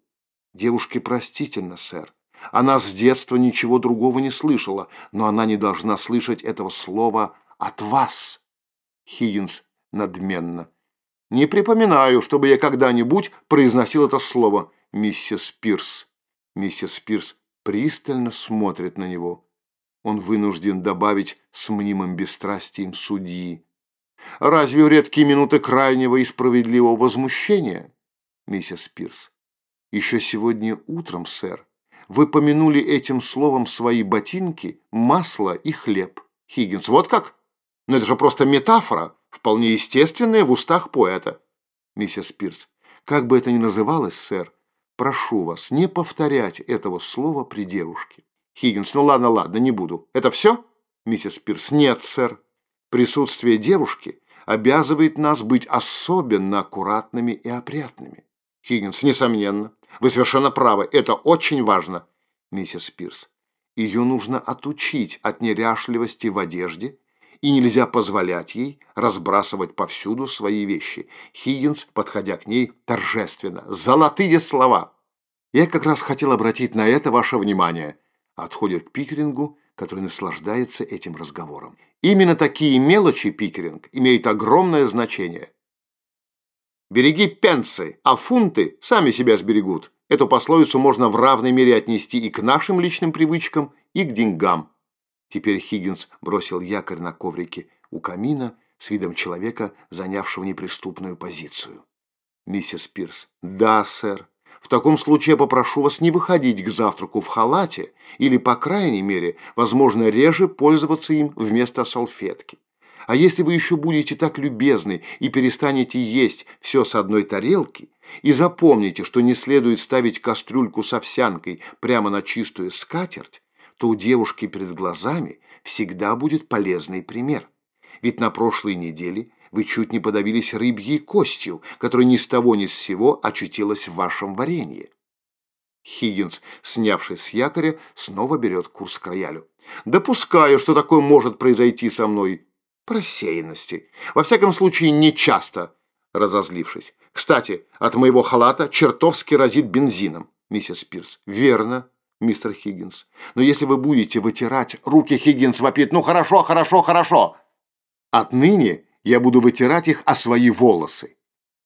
Девушке простительно, сэр. Она с детства ничего другого не слышала, но она не должна слышать этого слова от вас. Хиггинс надменно. Не припоминаю, чтобы я когда-нибудь произносил это слово, миссис Пирс. Миссис Пирс пристально смотрит на него он вынужден добавить с мнимым бесстрастием судьи. Разве в редкие минуты крайнего и справедливого возмущения, миссис Пирс? Еще сегодня утром, сэр, вы помянули этим словом свои ботинки, масло и хлеб. Хиггинс, вот как? Но это же просто метафора, вполне естественная в устах поэта. Миссис Пирс, как бы это ни называлось, сэр, прошу вас не повторять этого слова при девушке. Хиггинс, ну ладно, ладно, не буду. Это все? Миссис Пирс, нет, сэр. Присутствие девушки обязывает нас быть особенно аккуратными и опрятными. Хиггинс, несомненно. Вы совершенно правы, это очень важно, миссис Пирс. Ее нужно отучить от неряшливости в одежде, и нельзя позволять ей разбрасывать повсюду свои вещи. Хиггинс, подходя к ней, торжественно. Золотые слова! Я как раз хотел обратить на это ваше внимание. Отходит к Пикерингу, который наслаждается этим разговором. Именно такие мелочи, Пикеринг, имеют огромное значение. Береги пенсы, а фунты сами себя сберегут. Эту пословицу можно в равной мере отнести и к нашим личным привычкам, и к деньгам. Теперь Хиггинс бросил якорь на коврике у камина с видом человека, занявшего неприступную позицию. Миссис Пирс. Да, сэр. В таком случае я попрошу вас не выходить к завтраку в халате или, по крайней мере, возможно, реже пользоваться им вместо салфетки. А если вы еще будете так любезны и перестанете есть все с одной тарелки, и запомните, что не следует ставить кастрюльку с овсянкой прямо на чистую скатерть, то у девушки перед глазами всегда будет полезный пример. Ведь на прошлой неделе вы чуть не подавились рыбьей костью, которая ни с того ни с сего очутилась в вашем варенье. Хиггинс, снявшись с якоря, снова берет курс к роялю. «Допускаю, что такое может произойти со мной. Просеянности. Во всяком случае, не часто», разозлившись. «Кстати, от моего халата чертовски разит бензином, миссис Пирс». «Верно, мистер Хиггинс. Но если вы будете вытирать руки, Хиггинс вопит, «Ну хорошо, хорошо, хорошо!» Отныне я буду вытирать их о свои волосы.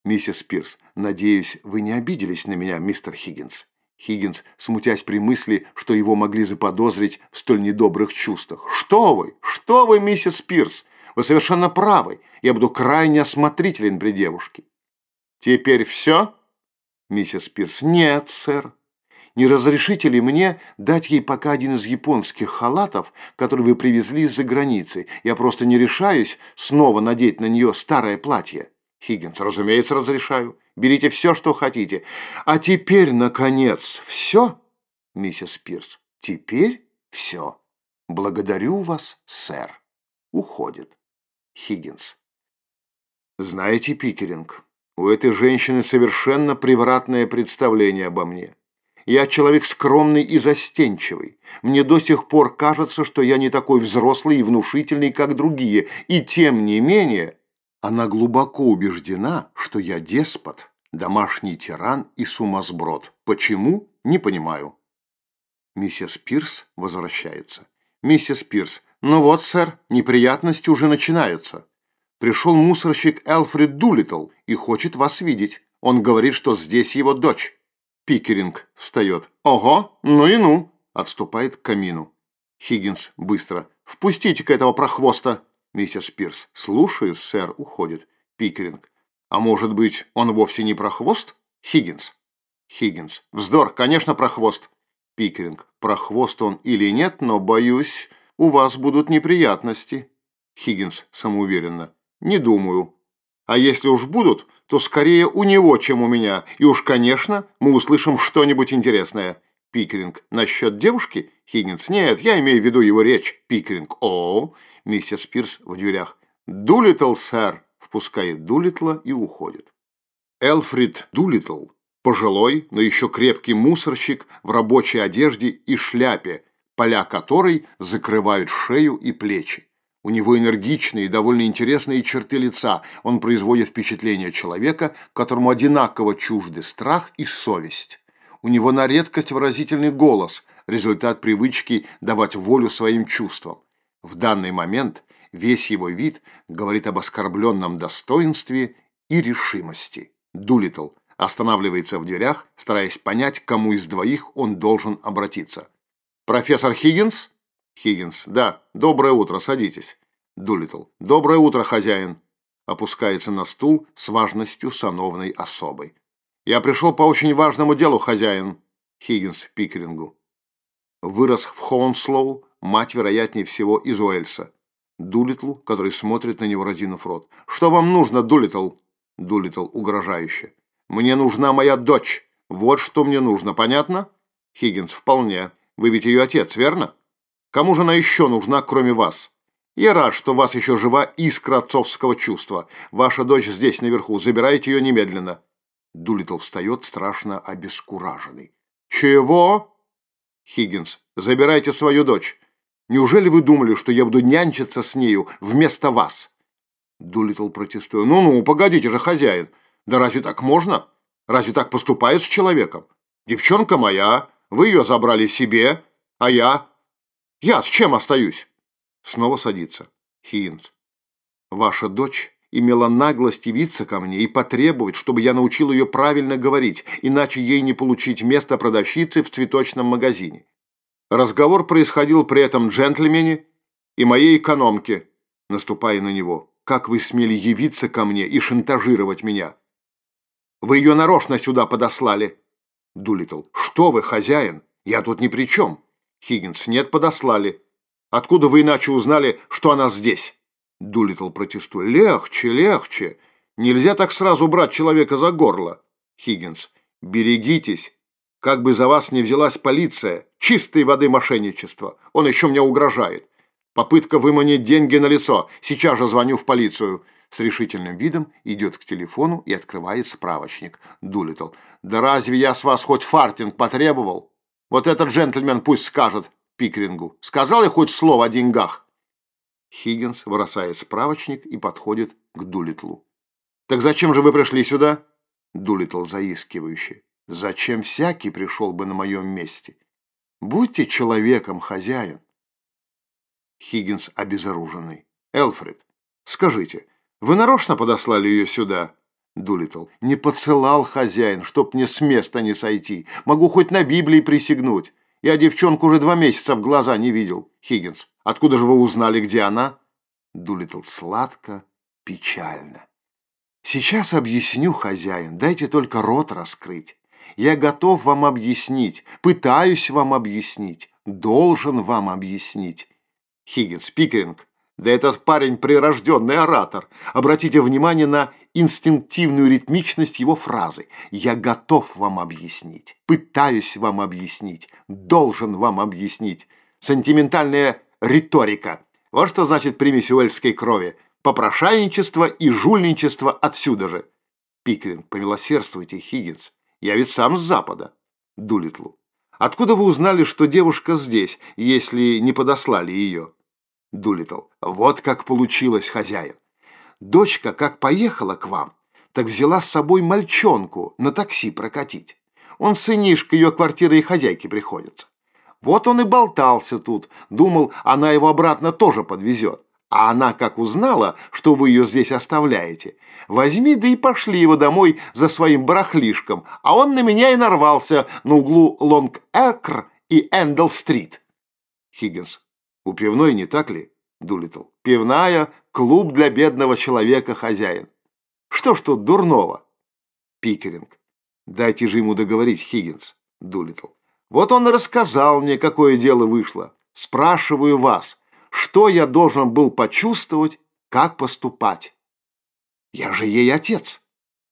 Миссис Пирс, надеюсь, вы не обиделись на меня, мистер Хиггинс. Хиггинс, смутясь при мысли, что его могли заподозрить в столь недобрых чувствах. «Что вы? Что вы, миссис Пирс? Вы совершенно правы. Я буду крайне осмотрителен при девушке». «Теперь все?» Миссис Пирс. «Нет, сэр не разрешите ли мне дать ей пока один из японских халатов, который вы привезли из-за границы? Я просто не решаюсь снова надеть на нее старое платье». Хиггинс, разумеется, разрешаю. Берите все, что хотите. А теперь, наконец, все, миссис Пирс. Теперь все. Благодарю вас, сэр. Уходит. Хиггинс. Знаете, Пикеринг, у этой женщины совершенно превратное представление обо мне. Я человек скромный и застенчивый. Мне до сих пор кажется, что я не такой взрослый и внушительный, как другие. И тем не менее, она глубоко убеждена, что я деспот, домашний тиран и сумасброд. Почему? Не понимаю. Миссис Пирс возвращается. Миссис Пирс. Ну вот, сэр, неприятности уже начинаются. Пришел мусорщик Элфрид Дулитл и хочет вас видеть. Он говорит, что здесь его дочь. Пикеринг встает. «Ого, ну и ну!» Отступает к камину. Хиггинс быстро. «Впустите-ка этого прохвоста!» Миссис Пирс. «Слушаю, сэр», уходит. Пикеринг. «А может быть, он вовсе не прохвост?» Хиггинс. Хиггинс. «Вздор, конечно, прохвост». Пикеринг. «Прохвост он или нет, но, боюсь, у вас будут неприятности». Хиггинс самоуверенно. «Не думаю. А если уж будут, то скорее у него, чем у меня. И уж, конечно, мы услышим что-нибудь интересное. Пикеринг. Насчет девушки? Хиггинс. Нет, я имею в виду его речь. Пикеринг. О, миссис Пирс в дверях. Дулитл, сэр. Впускает Дулитла и уходит. Элфрид Дулитл, пожилой, но еще крепкий мусорщик в рабочей одежде и шляпе, поля которой закрывают шею и плечи. У него энергичные и довольно интересные черты лица. Он производит впечатление человека, которому одинаково чужды страх и совесть. У него на редкость выразительный голос, результат привычки давать волю своим чувствам. В данный момент весь его вид говорит об оскорбленном достоинстве и решимости. Дулитл останавливается в дверях, стараясь понять, к кому из двоих он должен обратиться. «Профессор Хиггинс?» Хиггинс. Да, доброе утро, садитесь. Дулитл. Доброе утро, хозяин. Опускается на стул с важностью сановной особы. Я пришел по очень важному делу, хозяин. Хиггинс Пикерингу. Вырос в Хоунслоу, мать, вероятнее всего, из Уэльса. Дулитлу, который смотрит на него, разинув рот. «Что вам нужно, Дулитл?» Дулитл угрожающе. «Мне нужна моя дочь. Вот что мне нужно, понятно?» Хиггинс. «Вполне. Вы ведь ее отец, верно?» Кому же она еще нужна, кроме вас? Я рад, что у вас еще жива искра отцовского чувства. Ваша дочь здесь, наверху. Забирайте ее немедленно. Дулитл встает, страшно обескураженный. «Чего?» Хиггинс, забирайте свою дочь. Неужели вы думали, что я буду нянчиться с нею вместо вас?» Дулитл протестует. «Ну-ну, погодите же, хозяин. Да разве так можно? Разве так поступают с человеком? Девчонка моя, вы ее забрали себе, а я... Я с чем остаюсь?» Снова садится. Хиггинс. «Ваша дочь имела наглость явиться ко мне и потребовать, чтобы я научил ее правильно говорить, иначе ей не получить место продавщицы в цветочном магазине. Разговор происходил при этом джентльмене и моей экономке, наступая на него. «Как вы смели явиться ко мне и шантажировать меня?» «Вы ее нарочно сюда подослали!» Дулитл. «Что вы, хозяин? Я тут ни при чем!» Хиггинс. «Нет, подослали. Откуда вы иначе узнали, что она здесь?» Дулитл протестует. «Легче, легче. Нельзя так сразу брать человека за горло». Хиггинс. «Берегитесь. Как бы за вас не взялась полиция. Чистой воды мошенничество. Он еще мне угрожает. Попытка выманить деньги на лицо. Сейчас же звоню в полицию». С решительным видом идет к телефону и открывает справочник. Дулитл. «Да разве я с вас хоть фартинг потребовал? Вот этот джентльмен пусть скажет Пикрингу. Сказал я хоть слово о деньгах?» Хиггинс бросает справочник и подходит к Дулитлу. «Так зачем же вы пришли сюда?» Дулитл заискивающий. «Зачем всякий пришел бы на моем месте? Будьте человеком, хозяин!» Хиггинс обезоруженный. «Элфред, скажите, вы нарочно подослали ее сюда?» Дулитл. «Не поцелал хозяин, чтоб мне с места не сойти. Могу хоть на Библии присягнуть. Я девчонку уже два месяца в глаза не видел. Хиггинс, откуда же вы узнали, где она? Дулитл сладко, печально. Сейчас объясню, хозяин, дайте только рот раскрыть. Я готов вам объяснить, пытаюсь вам объяснить, должен вам объяснить. Хиггинс, Пикеринг, да этот парень прирожденный оратор. Обратите внимание на инстинктивную ритмичность его фразы. «Я готов вам объяснить, пытаюсь вам объяснить, должен вам объяснить». Сентиментальная риторика. Вот что значит примесь уэльской крови. Попрошайничество и жульничество отсюда же. Пикринг, помилосердствуйте, Хиггинс. Я ведь сам с запада. Дулитлу. Откуда вы узнали, что девушка здесь, если не подослали ее? Дулитл. Вот как получилось, хозяин. Дочка как поехала к вам, так взяла с собой мальчонку на такси прокатить. Он сынишка ее квартиры и хозяйки приходится. Вот он и болтался тут, думал, она его обратно тоже подвезет. А она, как узнала, что вы ее здесь оставляете, возьми да и пошли его домой за своим барахлишком, а он на меня и нарвался на углу Лонг-Экр и Эндл-Стрит. Хиггинс. У пивной не так ли? Дулитл. Пивная, клуб для бедного человека, хозяин. Что ж тут дурного? Пикеринг. Дайте же ему договорить, Хиггинс. Дулитл. Вот он рассказал мне, какое дело вышло. Спрашиваю вас, что я должен был почувствовать, как поступать? Я же ей отец.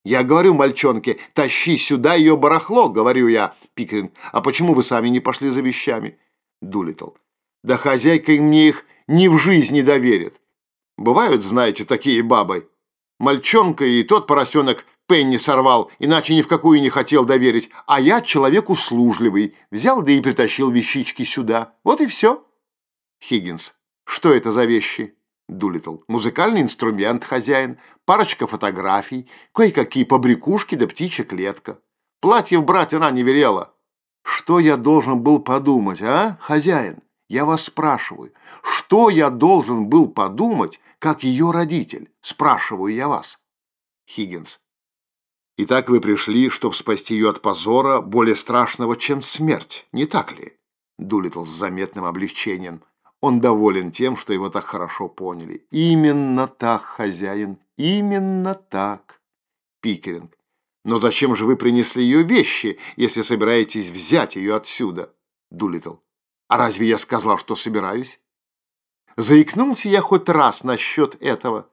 Я говорю мальчонке, тащи сюда ее барахло, говорю я, Пикеринг. А почему вы сами не пошли за вещами? Дулитл. Да хозяйка мне их ни в жизни доверит. Бывают, знаете, такие бабы. Мальчонка и тот поросенок Пенни сорвал, иначе ни в какую не хотел доверить. А я человек услужливый. Взял да и притащил вещички сюда. Вот и все. Хиггинс. Что это за вещи? Дулитл. Музыкальный инструмент, хозяин. Парочка фотографий. Кое-какие побрякушки да птичья клетка. Платьев брать она не велела. Что я должен был подумать, а, хозяин? Я вас спрашиваю, что я должен был подумать, как ее родитель? Спрашиваю я вас. Хиггинс. Итак, вы пришли, чтобы спасти ее от позора, более страшного, чем смерть, не так ли? Дулитл с заметным облегчением. Он доволен тем, что его так хорошо поняли. Именно так, хозяин, именно так. Пикеринг. Но зачем же вы принесли ее вещи, если собираетесь взять ее отсюда? Дулитл. А разве я сказал, что собираюсь? Заикнулся я хоть раз насчет этого.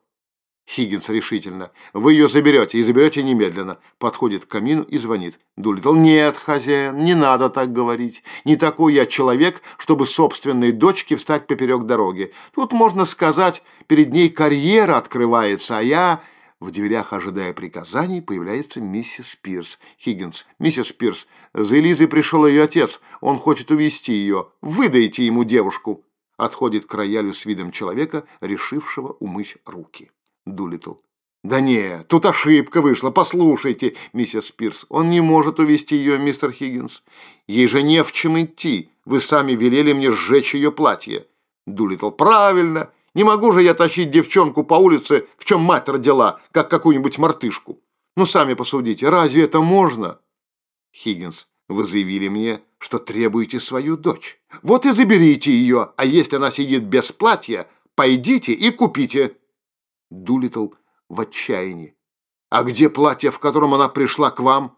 Хиггинс решительно. Вы ее заберете, и заберете немедленно. Подходит к камину и звонит. Дулитл. Нет, хозяин, не надо так говорить. Не такой я человек, чтобы собственной дочке встать поперек дороги. Тут, можно сказать, перед ней карьера открывается, а я... В дверях, ожидая приказаний, появляется миссис Пирс. Хиггинс. «Миссис Пирс, за Элизой пришел ее отец. Он хочет увести ее. Выдайте ему девушку!» Отходит к роялю с видом человека, решившего умыть руки. Дулитл. «Да не, тут ошибка вышла. Послушайте, миссис Пирс, он не может увести ее, мистер Хиггинс. Ей же не в чем идти. Вы сами велели мне сжечь ее платье». Дулитл. «Правильно. Не могу же я тащить девчонку по улице, в чем мать родила, как какую-нибудь мартышку. Ну, сами посудите, разве это можно? Хиггинс, вы заявили мне, что требуете свою дочь. Вот и заберите ее, а если она сидит без платья, пойдите и купите. Дулитл в отчаянии. А где платье, в котором она пришла к вам?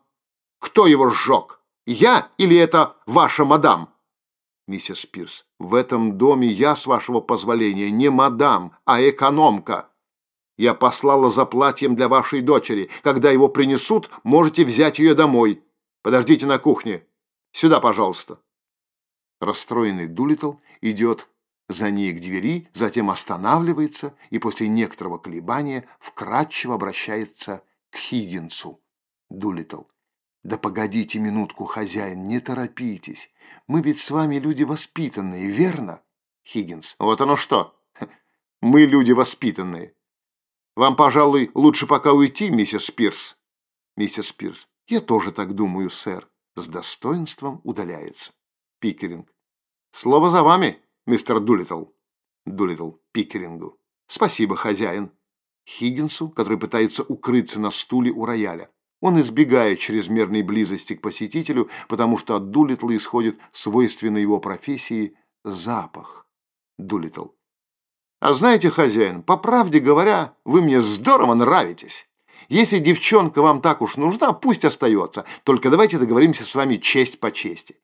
Кто его сжег? Я или это ваша мадам? Миссис Пирс. «В этом доме я, с вашего позволения, не мадам, а экономка. Я послала за платьем для вашей дочери. Когда его принесут, можете взять ее домой. Подождите на кухне. Сюда, пожалуйста». Расстроенный Дулитл идет за ней к двери, затем останавливается и после некоторого колебания вкратчиво обращается к Хиггинсу. Дулитл. «Да погодите минутку, хозяин, не торопитесь. Мы ведь с вами люди воспитанные, верно?» Хиггинс. «Вот оно что. (laughs) Мы люди воспитанные. Вам, пожалуй, лучше пока уйти, миссис Пирс». Миссис Пирс. «Я тоже так думаю, сэр». С достоинством удаляется. Пикеринг. «Слово за вами, мистер Дулитл». Дулитл Пикерингу. «Спасибо, хозяин». Хиггинсу, который пытается укрыться на стуле у рояля. Он избегает чрезмерной близости к посетителю, потому что от Дулитла исходит свойственный его профессии запах. Дулитл. А знаете, хозяин, по правде говоря, вы мне здорово нравитесь. Если девчонка вам так уж нужна, пусть остается. Только давайте договоримся с вами честь по чести.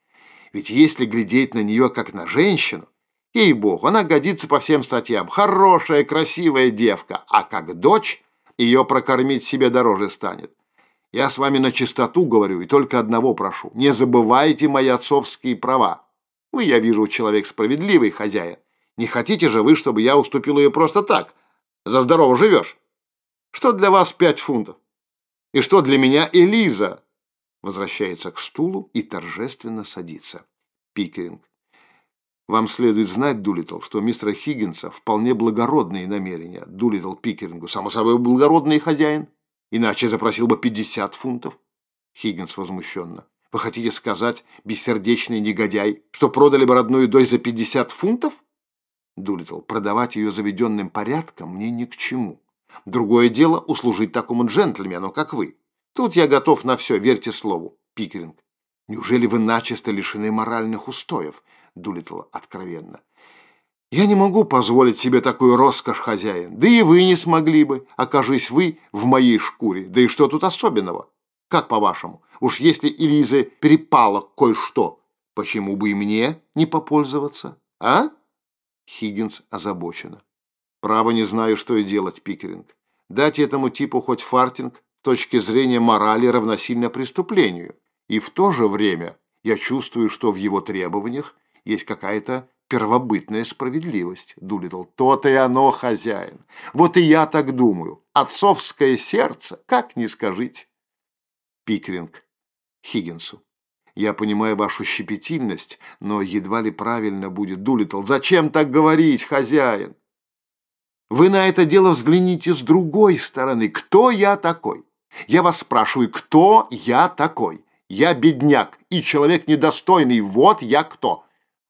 Ведь если глядеть на нее как на женщину, ей-богу, она годится по всем статьям. Хорошая, красивая девка. А как дочь, ее прокормить себе дороже станет. Я с вами на чистоту говорю и только одного прошу. Не забывайте мои отцовские права. Вы, я вижу, человек справедливый, хозяин. Не хотите же вы, чтобы я уступил ее просто так? За здорово живешь. Что для вас пять фунтов? И что для меня Элиза? Возвращается к стулу и торжественно садится. Пикеринг. Вам следует знать, Дулитл, что мистера Хиггинса вполне благородные намерения. Дулитл Пикерингу. Само собой, благородный хозяин. Иначе запросил бы 50 фунтов. Хиггинс возмущенно. Вы хотите сказать, бессердечный негодяй, что продали бы родную дочь за 50 фунтов? Дулитл, продавать ее заведенным порядком мне ни к чему. Другое дело услужить такому джентльмену, как вы. Тут я готов на все, верьте слову. Пикеринг. Неужели вы начисто лишены моральных устоев? Дулитл откровенно. Я не могу позволить себе такую роскошь, хозяин. Да и вы не смогли бы, окажись вы в моей шкуре. Да и что тут особенного? Как по-вашему? Уж если Элизе перепало кое-что, почему бы и мне не попользоваться? А? Хиггинс озабоченно. Право не знаю, что и делать, Пикеринг. Дать этому типу хоть фартинг с точки зрения морали равносильно преступлению. И в то же время я чувствую, что в его требованиях есть какая-то первобытная справедливость, Дулитл. То-то и оно, хозяин. Вот и я так думаю. Отцовское сердце, как не скажите. Пикринг. Хиггинсу. Я понимаю вашу щепетильность, но едва ли правильно будет, Дулитл. Зачем так говорить, хозяин? Вы на это дело взгляните с другой стороны. Кто я такой? Я вас спрашиваю, кто я такой? Я бедняк и человек недостойный. Вот я кто.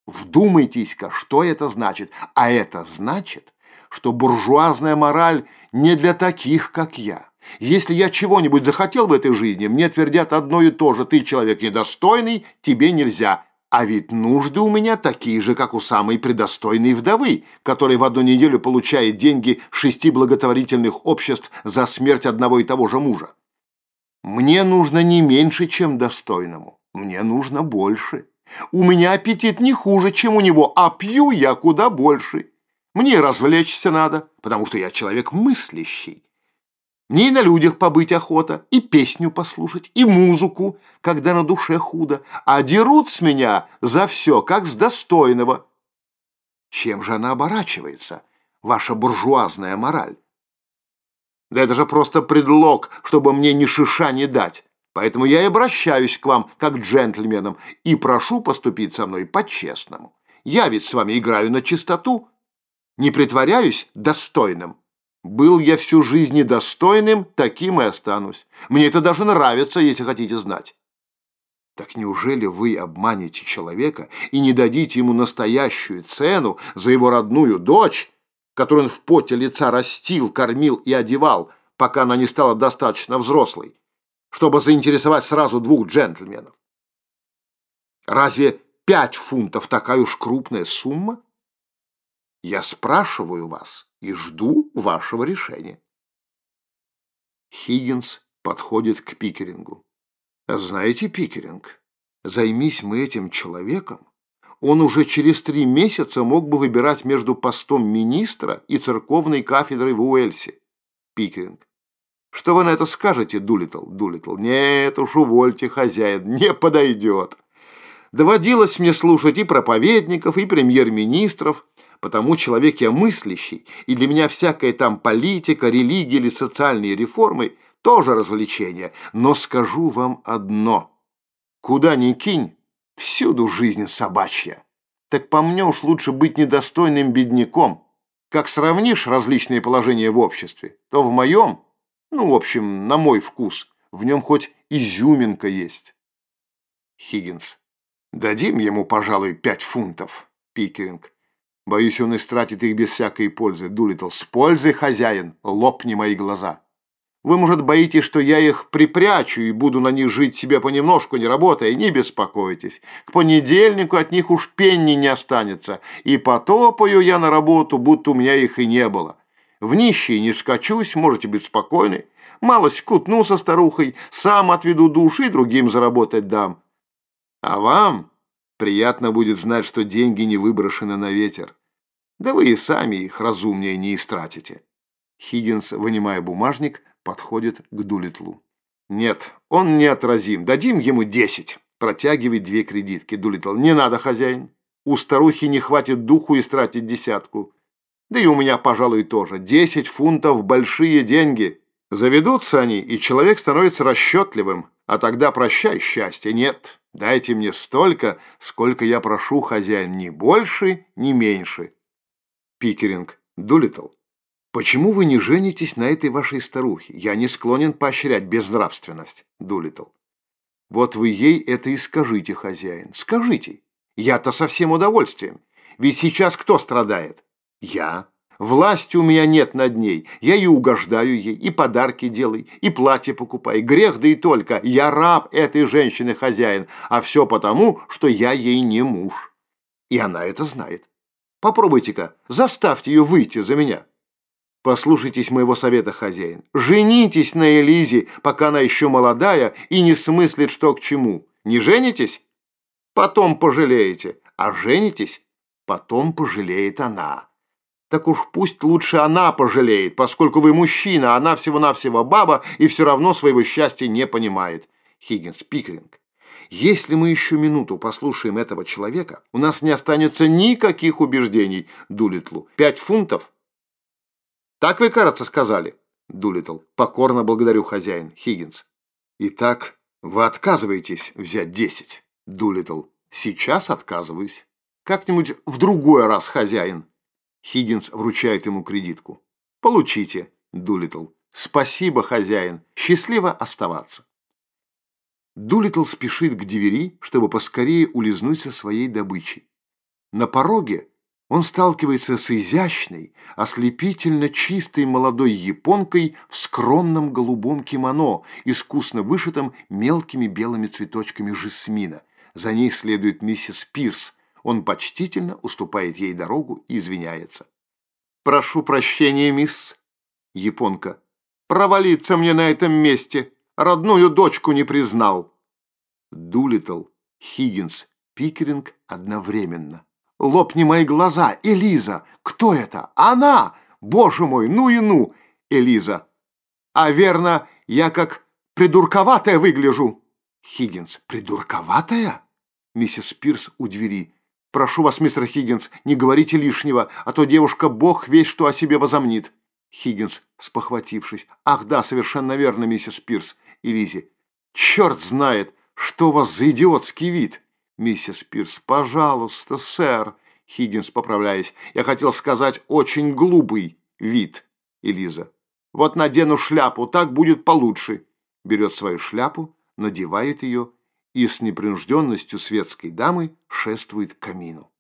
Вдумайтесь-ка, что это значит. А это значит, что буржуазная мораль не для таких, как я. Если я чего-нибудь захотел в этой жизни, мне твердят одно и то же. Ты человек недостойный, тебе нельзя. А ведь нужды у меня такие же, как у самой предостойной вдовы, которая в одну неделю получает деньги шести благотворительных обществ за смерть одного и того же мужа. Мне нужно не меньше, чем достойному. Мне нужно больше. У меня аппетит не хуже, чем у него, а пью я куда больше. Мне развлечься надо, потому что я человек мыслящий. Мне и на людях побыть охота, и песню послушать, и музыку, когда на душе худо, а дерут с меня за все, как с достойного. Чем же она оборачивается, ваша буржуазная мораль? Да это же просто предлог, чтобы мне ни шиша не дать. Поэтому я и обращаюсь к вам как джентльменам и прошу поступить со мной по-честному. Я ведь с вами играю на чистоту, не притворяюсь достойным. Был я всю жизнь недостойным, таким и останусь. Мне это даже нравится, если хотите знать. Так неужели вы обманете человека и не дадите ему настоящую цену за его родную дочь, которую он в поте лица растил, кормил и одевал, пока она не стала достаточно взрослой, чтобы заинтересовать сразу двух джентльменов? Разве пять фунтов такая уж крупная сумма? Я спрашиваю вас и жду вашего решения. Хиггинс подходит к Пикерингу. Знаете, Пикеринг, займись мы этим человеком, он уже через три месяца мог бы выбирать между постом министра и церковной кафедрой в Уэльсе. Пикеринг. Что вы на это скажете, Дулитл? Дулитл. Нет уж, увольте, хозяин, не подойдет. Доводилось мне слушать и проповедников, и премьер-министров, потому человек я мыслящий, и для меня всякая там политика, религия или социальные реформы тоже развлечение. Но скажу вам одно. Куда ни кинь, всюду жизнь собачья. Так по мне уж лучше быть недостойным бедняком. Как сравнишь различные положения в обществе, то в моем, ну, в общем, на мой вкус, в нем хоть изюминка есть. Хиггинс. Дадим ему, пожалуй, пять фунтов. Пикеринг. Боюсь, он истратит их без всякой пользы. Дулитл. С пользой, хозяин. Лопни мои глаза. Вы, может, боитесь, что я их припрячу и буду на них жить себе понемножку, не работая? Не беспокойтесь. К понедельнику от них уж пенни не останется. И потопаю я на работу, будто у меня их и не было. В нищие не скачусь, можете быть спокойны. Малость кутну со старухой, сам отведу души и другим заработать дам. А вам приятно будет знать, что деньги не выброшены на ветер. Да вы и сами их разумнее не истратите. Хиггинс, вынимая бумажник, подходит к Дулитлу. «Нет, он неотразим. Дадим ему десять». Протягивает две кредитки. Дулитл. «Не надо, хозяин. У старухи не хватит духу истратить десятку. Да и у меня, пожалуй, тоже. Десять фунтов – большие деньги. Заведутся они, и человек становится расчетливым. А тогда прощай счастье. Нет, дайте мне столько, сколько я прошу, хозяин. Ни больше, ни меньше». Пикеринг. Дулитл. «Почему вы не женитесь на этой вашей старухе? Я не склонен поощрять безнравственность, Дулитл». «Вот вы ей это и скажите, хозяин. Скажите. Я-то со всем удовольствием. Ведь сейчас кто страдает? Я. Власти у меня нет над ней. Я и угождаю ей, и подарки делай, и платье покупай. Грех да и только. Я раб этой женщины, хозяин. А все потому, что я ей не муж. И она это знает. Попробуйте-ка, заставьте ее выйти за меня». Послушайтесь моего совета, хозяин. Женитесь на Элизе, пока она еще молодая и не смыслит, что к чему. Не женитесь? Потом пожалеете. А женитесь? Потом пожалеет она. Так уж пусть лучше она пожалеет, поскольку вы мужчина, а она всего-навсего баба и все равно своего счастья не понимает. Хиггинс Пикринг. Если мы еще минуту послушаем этого человека, у нас не останется никаких убеждений, Дулитлу. Пять фунтов так вы, кажется, сказали. Дулитл. Покорно благодарю, хозяин. Хиггинс. Итак, вы отказываетесь взять десять. Дулитл. Сейчас отказываюсь. Как-нибудь в другой раз, хозяин. Хиггинс вручает ему кредитку. Получите, Дулитл. Спасибо, хозяин. Счастливо оставаться. Дулитл спешит к двери, чтобы поскорее улизнуть со своей добычей. На пороге он сталкивается с изящной, ослепительно чистой молодой японкой в скромном голубом кимоно, искусно вышитом мелкими белыми цветочками жасмина. За ней следует миссис Пирс. Он почтительно уступает ей дорогу и извиняется. «Прошу прощения, мисс». Японка. «Провалиться мне на этом месте. Родную дочку не признал». Дулитл, Хиггинс, Пикеринг одновременно. Лопни мои глаза! Элиза! Кто это? Она! Боже мой, ну и ну! Элиза. А верно, я как придурковатая выгляжу. Хиггинс. Придурковатая? Миссис Пирс у двери. Прошу вас, мистер Хиггинс, не говорите лишнего, а то девушка бог весь что о себе возомнит. Хиггинс, спохватившись. «Ах да, совершенно верно, миссис Пирс». И Лизи. «Черт знает, что у вас за идиотский вид!» Миссис Пирс. «Пожалуйста, сэр». Хиггинс, поправляясь. «Я хотел сказать, очень глупый вид». Элиза. «Вот надену шляпу, так будет получше». Берет свою шляпу, надевает ее и с непринужденностью светской дамы шествует к камину.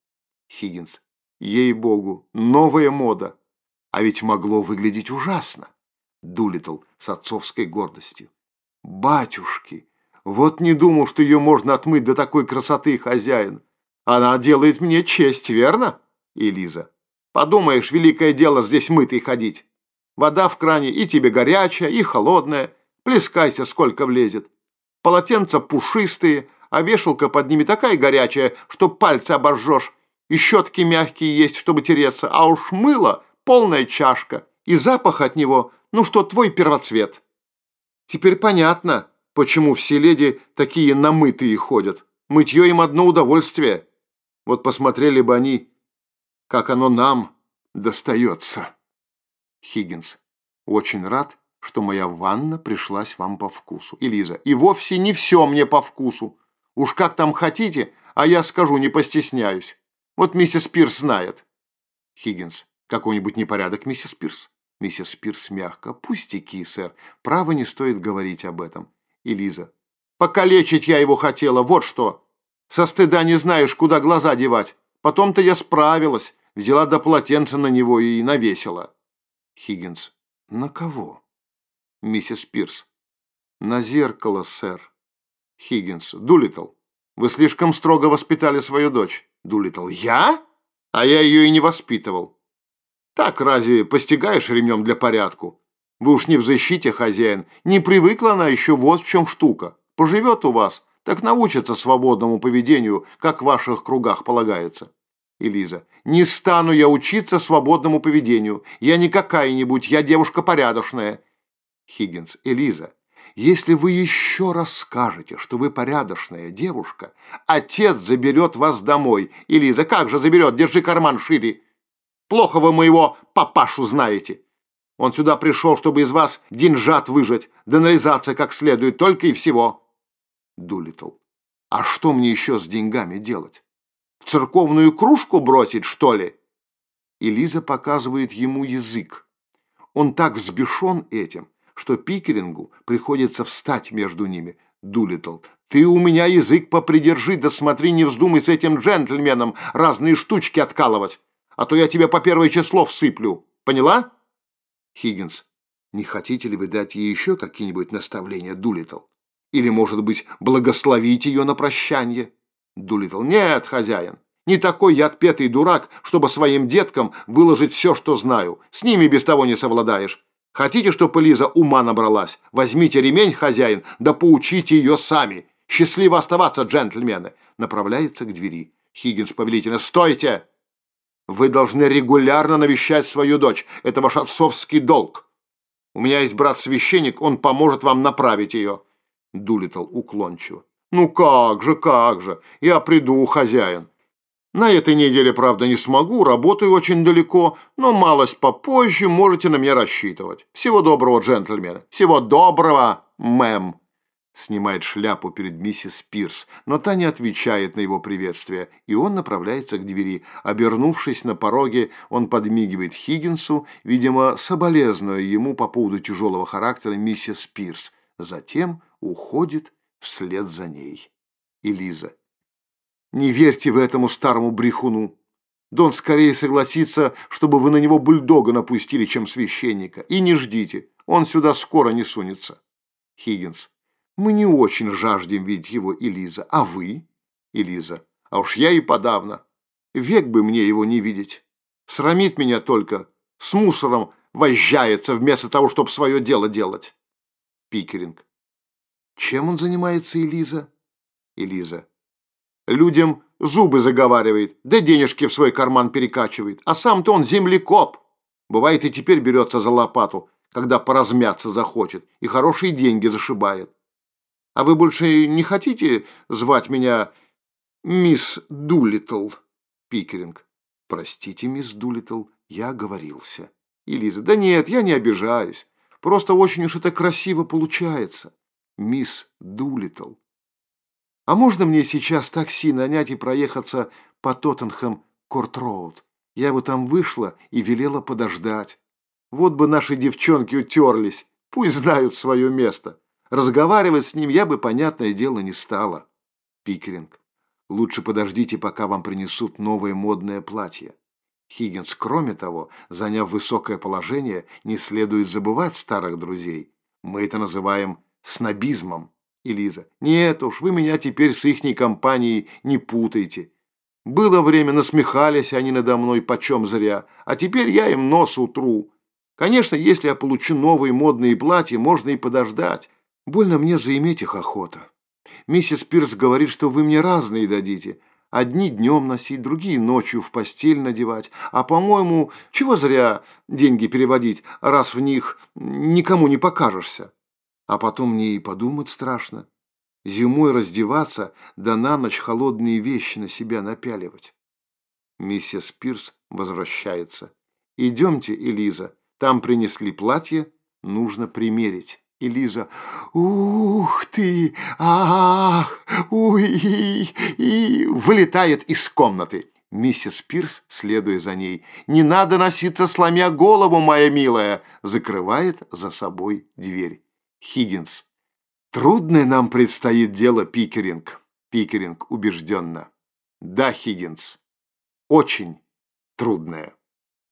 Хиггинс. Ей-богу, новая мода. А ведь могло выглядеть ужасно. Дулитл с отцовской гордостью. Батюшки, вот не думал, что ее можно отмыть до такой красоты, хозяин. Она делает мне честь, верно? Элиза. Подумаешь, великое дело здесь мытый ходить. Вода в кране и тебе горячая, и холодная. Плескайся, сколько влезет. Полотенца пушистые, а вешалка под ними такая горячая, что пальцы обожжешь. И щетки мягкие есть, чтобы тереться. А уж мыло полная чашка, и запах от него, ну что, твой первоцвет. Теперь понятно, почему все леди такие намытые ходят. Мытье им одно удовольствие. Вот посмотрели бы они, как оно нам достается. Хиггинс, очень рад, что моя ванна пришлась вам по вкусу. Элиза, и вовсе не все мне по вкусу. Уж как там хотите, а я скажу, не постесняюсь. Вот миссис Пирс знает. Хиггинс, какой-нибудь непорядок, миссис Пирс? Миссис Пирс мягко. Пустяки, сэр. Право не стоит говорить об этом. Элиза. Покалечить я его хотела, вот что. Со стыда не знаешь, куда глаза девать. Потом-то я справилась. Взяла до полотенца на него и навесила. Хиггинс. На кого? Миссис Пирс. На зеркало, сэр. Хиггинс. Дулитл. Вы слишком строго воспитали свою дочь. Дулитл. Я? А я ее и не воспитывал. Так разве постигаешь ремнем для порядку? Вы уж не в защите, хозяин. Не привыкла она еще вот в чем штука. Поживет у вас, так научится свободному поведению, как в ваших кругах полагается. Элиза. Не стану я учиться свободному поведению. Я не какая-нибудь, я девушка порядочная. Хиггинс. Элиза. Если вы еще раз скажете, что вы порядочная девушка, отец заберет вас домой. Элиза. Как же заберет? Держи карман шире. Плохо вы моего папашу знаете. Он сюда пришел, чтобы из вас деньжат выжать, да нализаться как следует, только и всего. Дулитл. А что мне еще с деньгами делать? В церковную кружку бросить, что ли? И Лиза показывает ему язык. Он так взбешен этим, что Пикерингу приходится встать между ними. Дулитл. Ты у меня язык попридержи, да смотри, не вздумай с этим джентльменом разные штучки откалывать а то я тебе по первое число всыплю. Поняла? Хиггинс, не хотите ли вы дать ей еще какие-нибудь наставления, Дулитл? Или, может быть, благословить ее на прощание? Дулитл, нет, хозяин. Не такой я отпетый дурак, чтобы своим деткам выложить все, что знаю. С ними без того не совладаешь. Хотите, чтобы Лиза ума набралась? Возьмите ремень, хозяин, да поучите ее сами. Счастливо оставаться, джентльмены. Направляется к двери. Хиггинс повелительно. Стойте! Вы должны регулярно навещать свою дочь. Это ваш отцовский долг. У меня есть брат-священник, он поможет вам направить ее. Дулитл уклончиво. Ну как же, как же. Я приду, хозяин. На этой неделе, правда, не смогу, работаю очень далеко, но малость попозже можете на меня рассчитывать. Всего доброго, джентльмены. Всего доброго, мэм снимает шляпу перед миссис Пирс, но та не отвечает на его приветствие, и он направляется к двери. Обернувшись на пороге, он подмигивает Хиггинсу, видимо, соболезнуя ему по поводу тяжелого характера миссис Пирс. Затем уходит вслед за ней. Элиза. «Не верьте вы этому старому брехуну. Дон скорее согласится, чтобы вы на него бульдога напустили, чем священника. И не ждите, он сюда скоро не сунется». Хиггинс. Мы не очень жаждем видеть его, Элиза. А вы, Элиза? А уж я и подавно. Век бы мне его не видеть. Срамит меня только. С мусором возжается вместо того, чтобы свое дело делать. Пикеринг. Чем он занимается, Элиза? Элиза. Людям зубы заговаривает, да денежки в свой карман перекачивает. А сам-то он землекоп. Бывает и теперь берется за лопату, когда поразмяться захочет, и хорошие деньги зашибает. А вы больше не хотите звать меня мисс Дулитл? Пикеринг. Простите, мисс Дулитл, я оговорился. Элиза, да нет, я не обижаюсь. Просто очень уж это красиво получается. Мисс Дулитл. А можно мне сейчас такси нанять и проехаться по Тоттенхэм Корт-Роуд? Я бы там вышла и велела подождать. Вот бы наши девчонки утерлись, пусть знают свое место. Разговаривать с ним я бы, понятное дело, не стала. Пикеринг. Лучше подождите, пока вам принесут новое модное платье. Хиггинс, кроме того, заняв высокое положение, не следует забывать старых друзей. Мы это называем снобизмом. И Лиза, нет уж, вы меня теперь с ихней компанией не путайте. Было время, насмехались они надо мной почем зря, а теперь я им нос утру. Конечно, если я получу новые модные платья, можно и подождать. Больно мне заиметь их охота. Миссис Пирс говорит, что вы мне разные дадите. Одни днем носить, другие ночью в постель надевать. А, по-моему, чего зря деньги переводить, раз в них никому не покажешься. А потом мне и подумать страшно. Зимой раздеваться, да на ночь холодные вещи на себя напяливать. Миссис Пирс возвращается. «Идемте, Элиза, там принесли платье, нужно примерить». Элиза. «Ух ты! Ах! Уй!» И вылетает из комнаты. Миссис Пирс, следуя за ней. «Не надо носиться, сломя голову, моя милая!» Закрывает за собой дверь. Хиггинс. «Трудное нам предстоит дело, Пикеринг». Пикеринг убежденно. «Да, Хиггинс, очень трудное».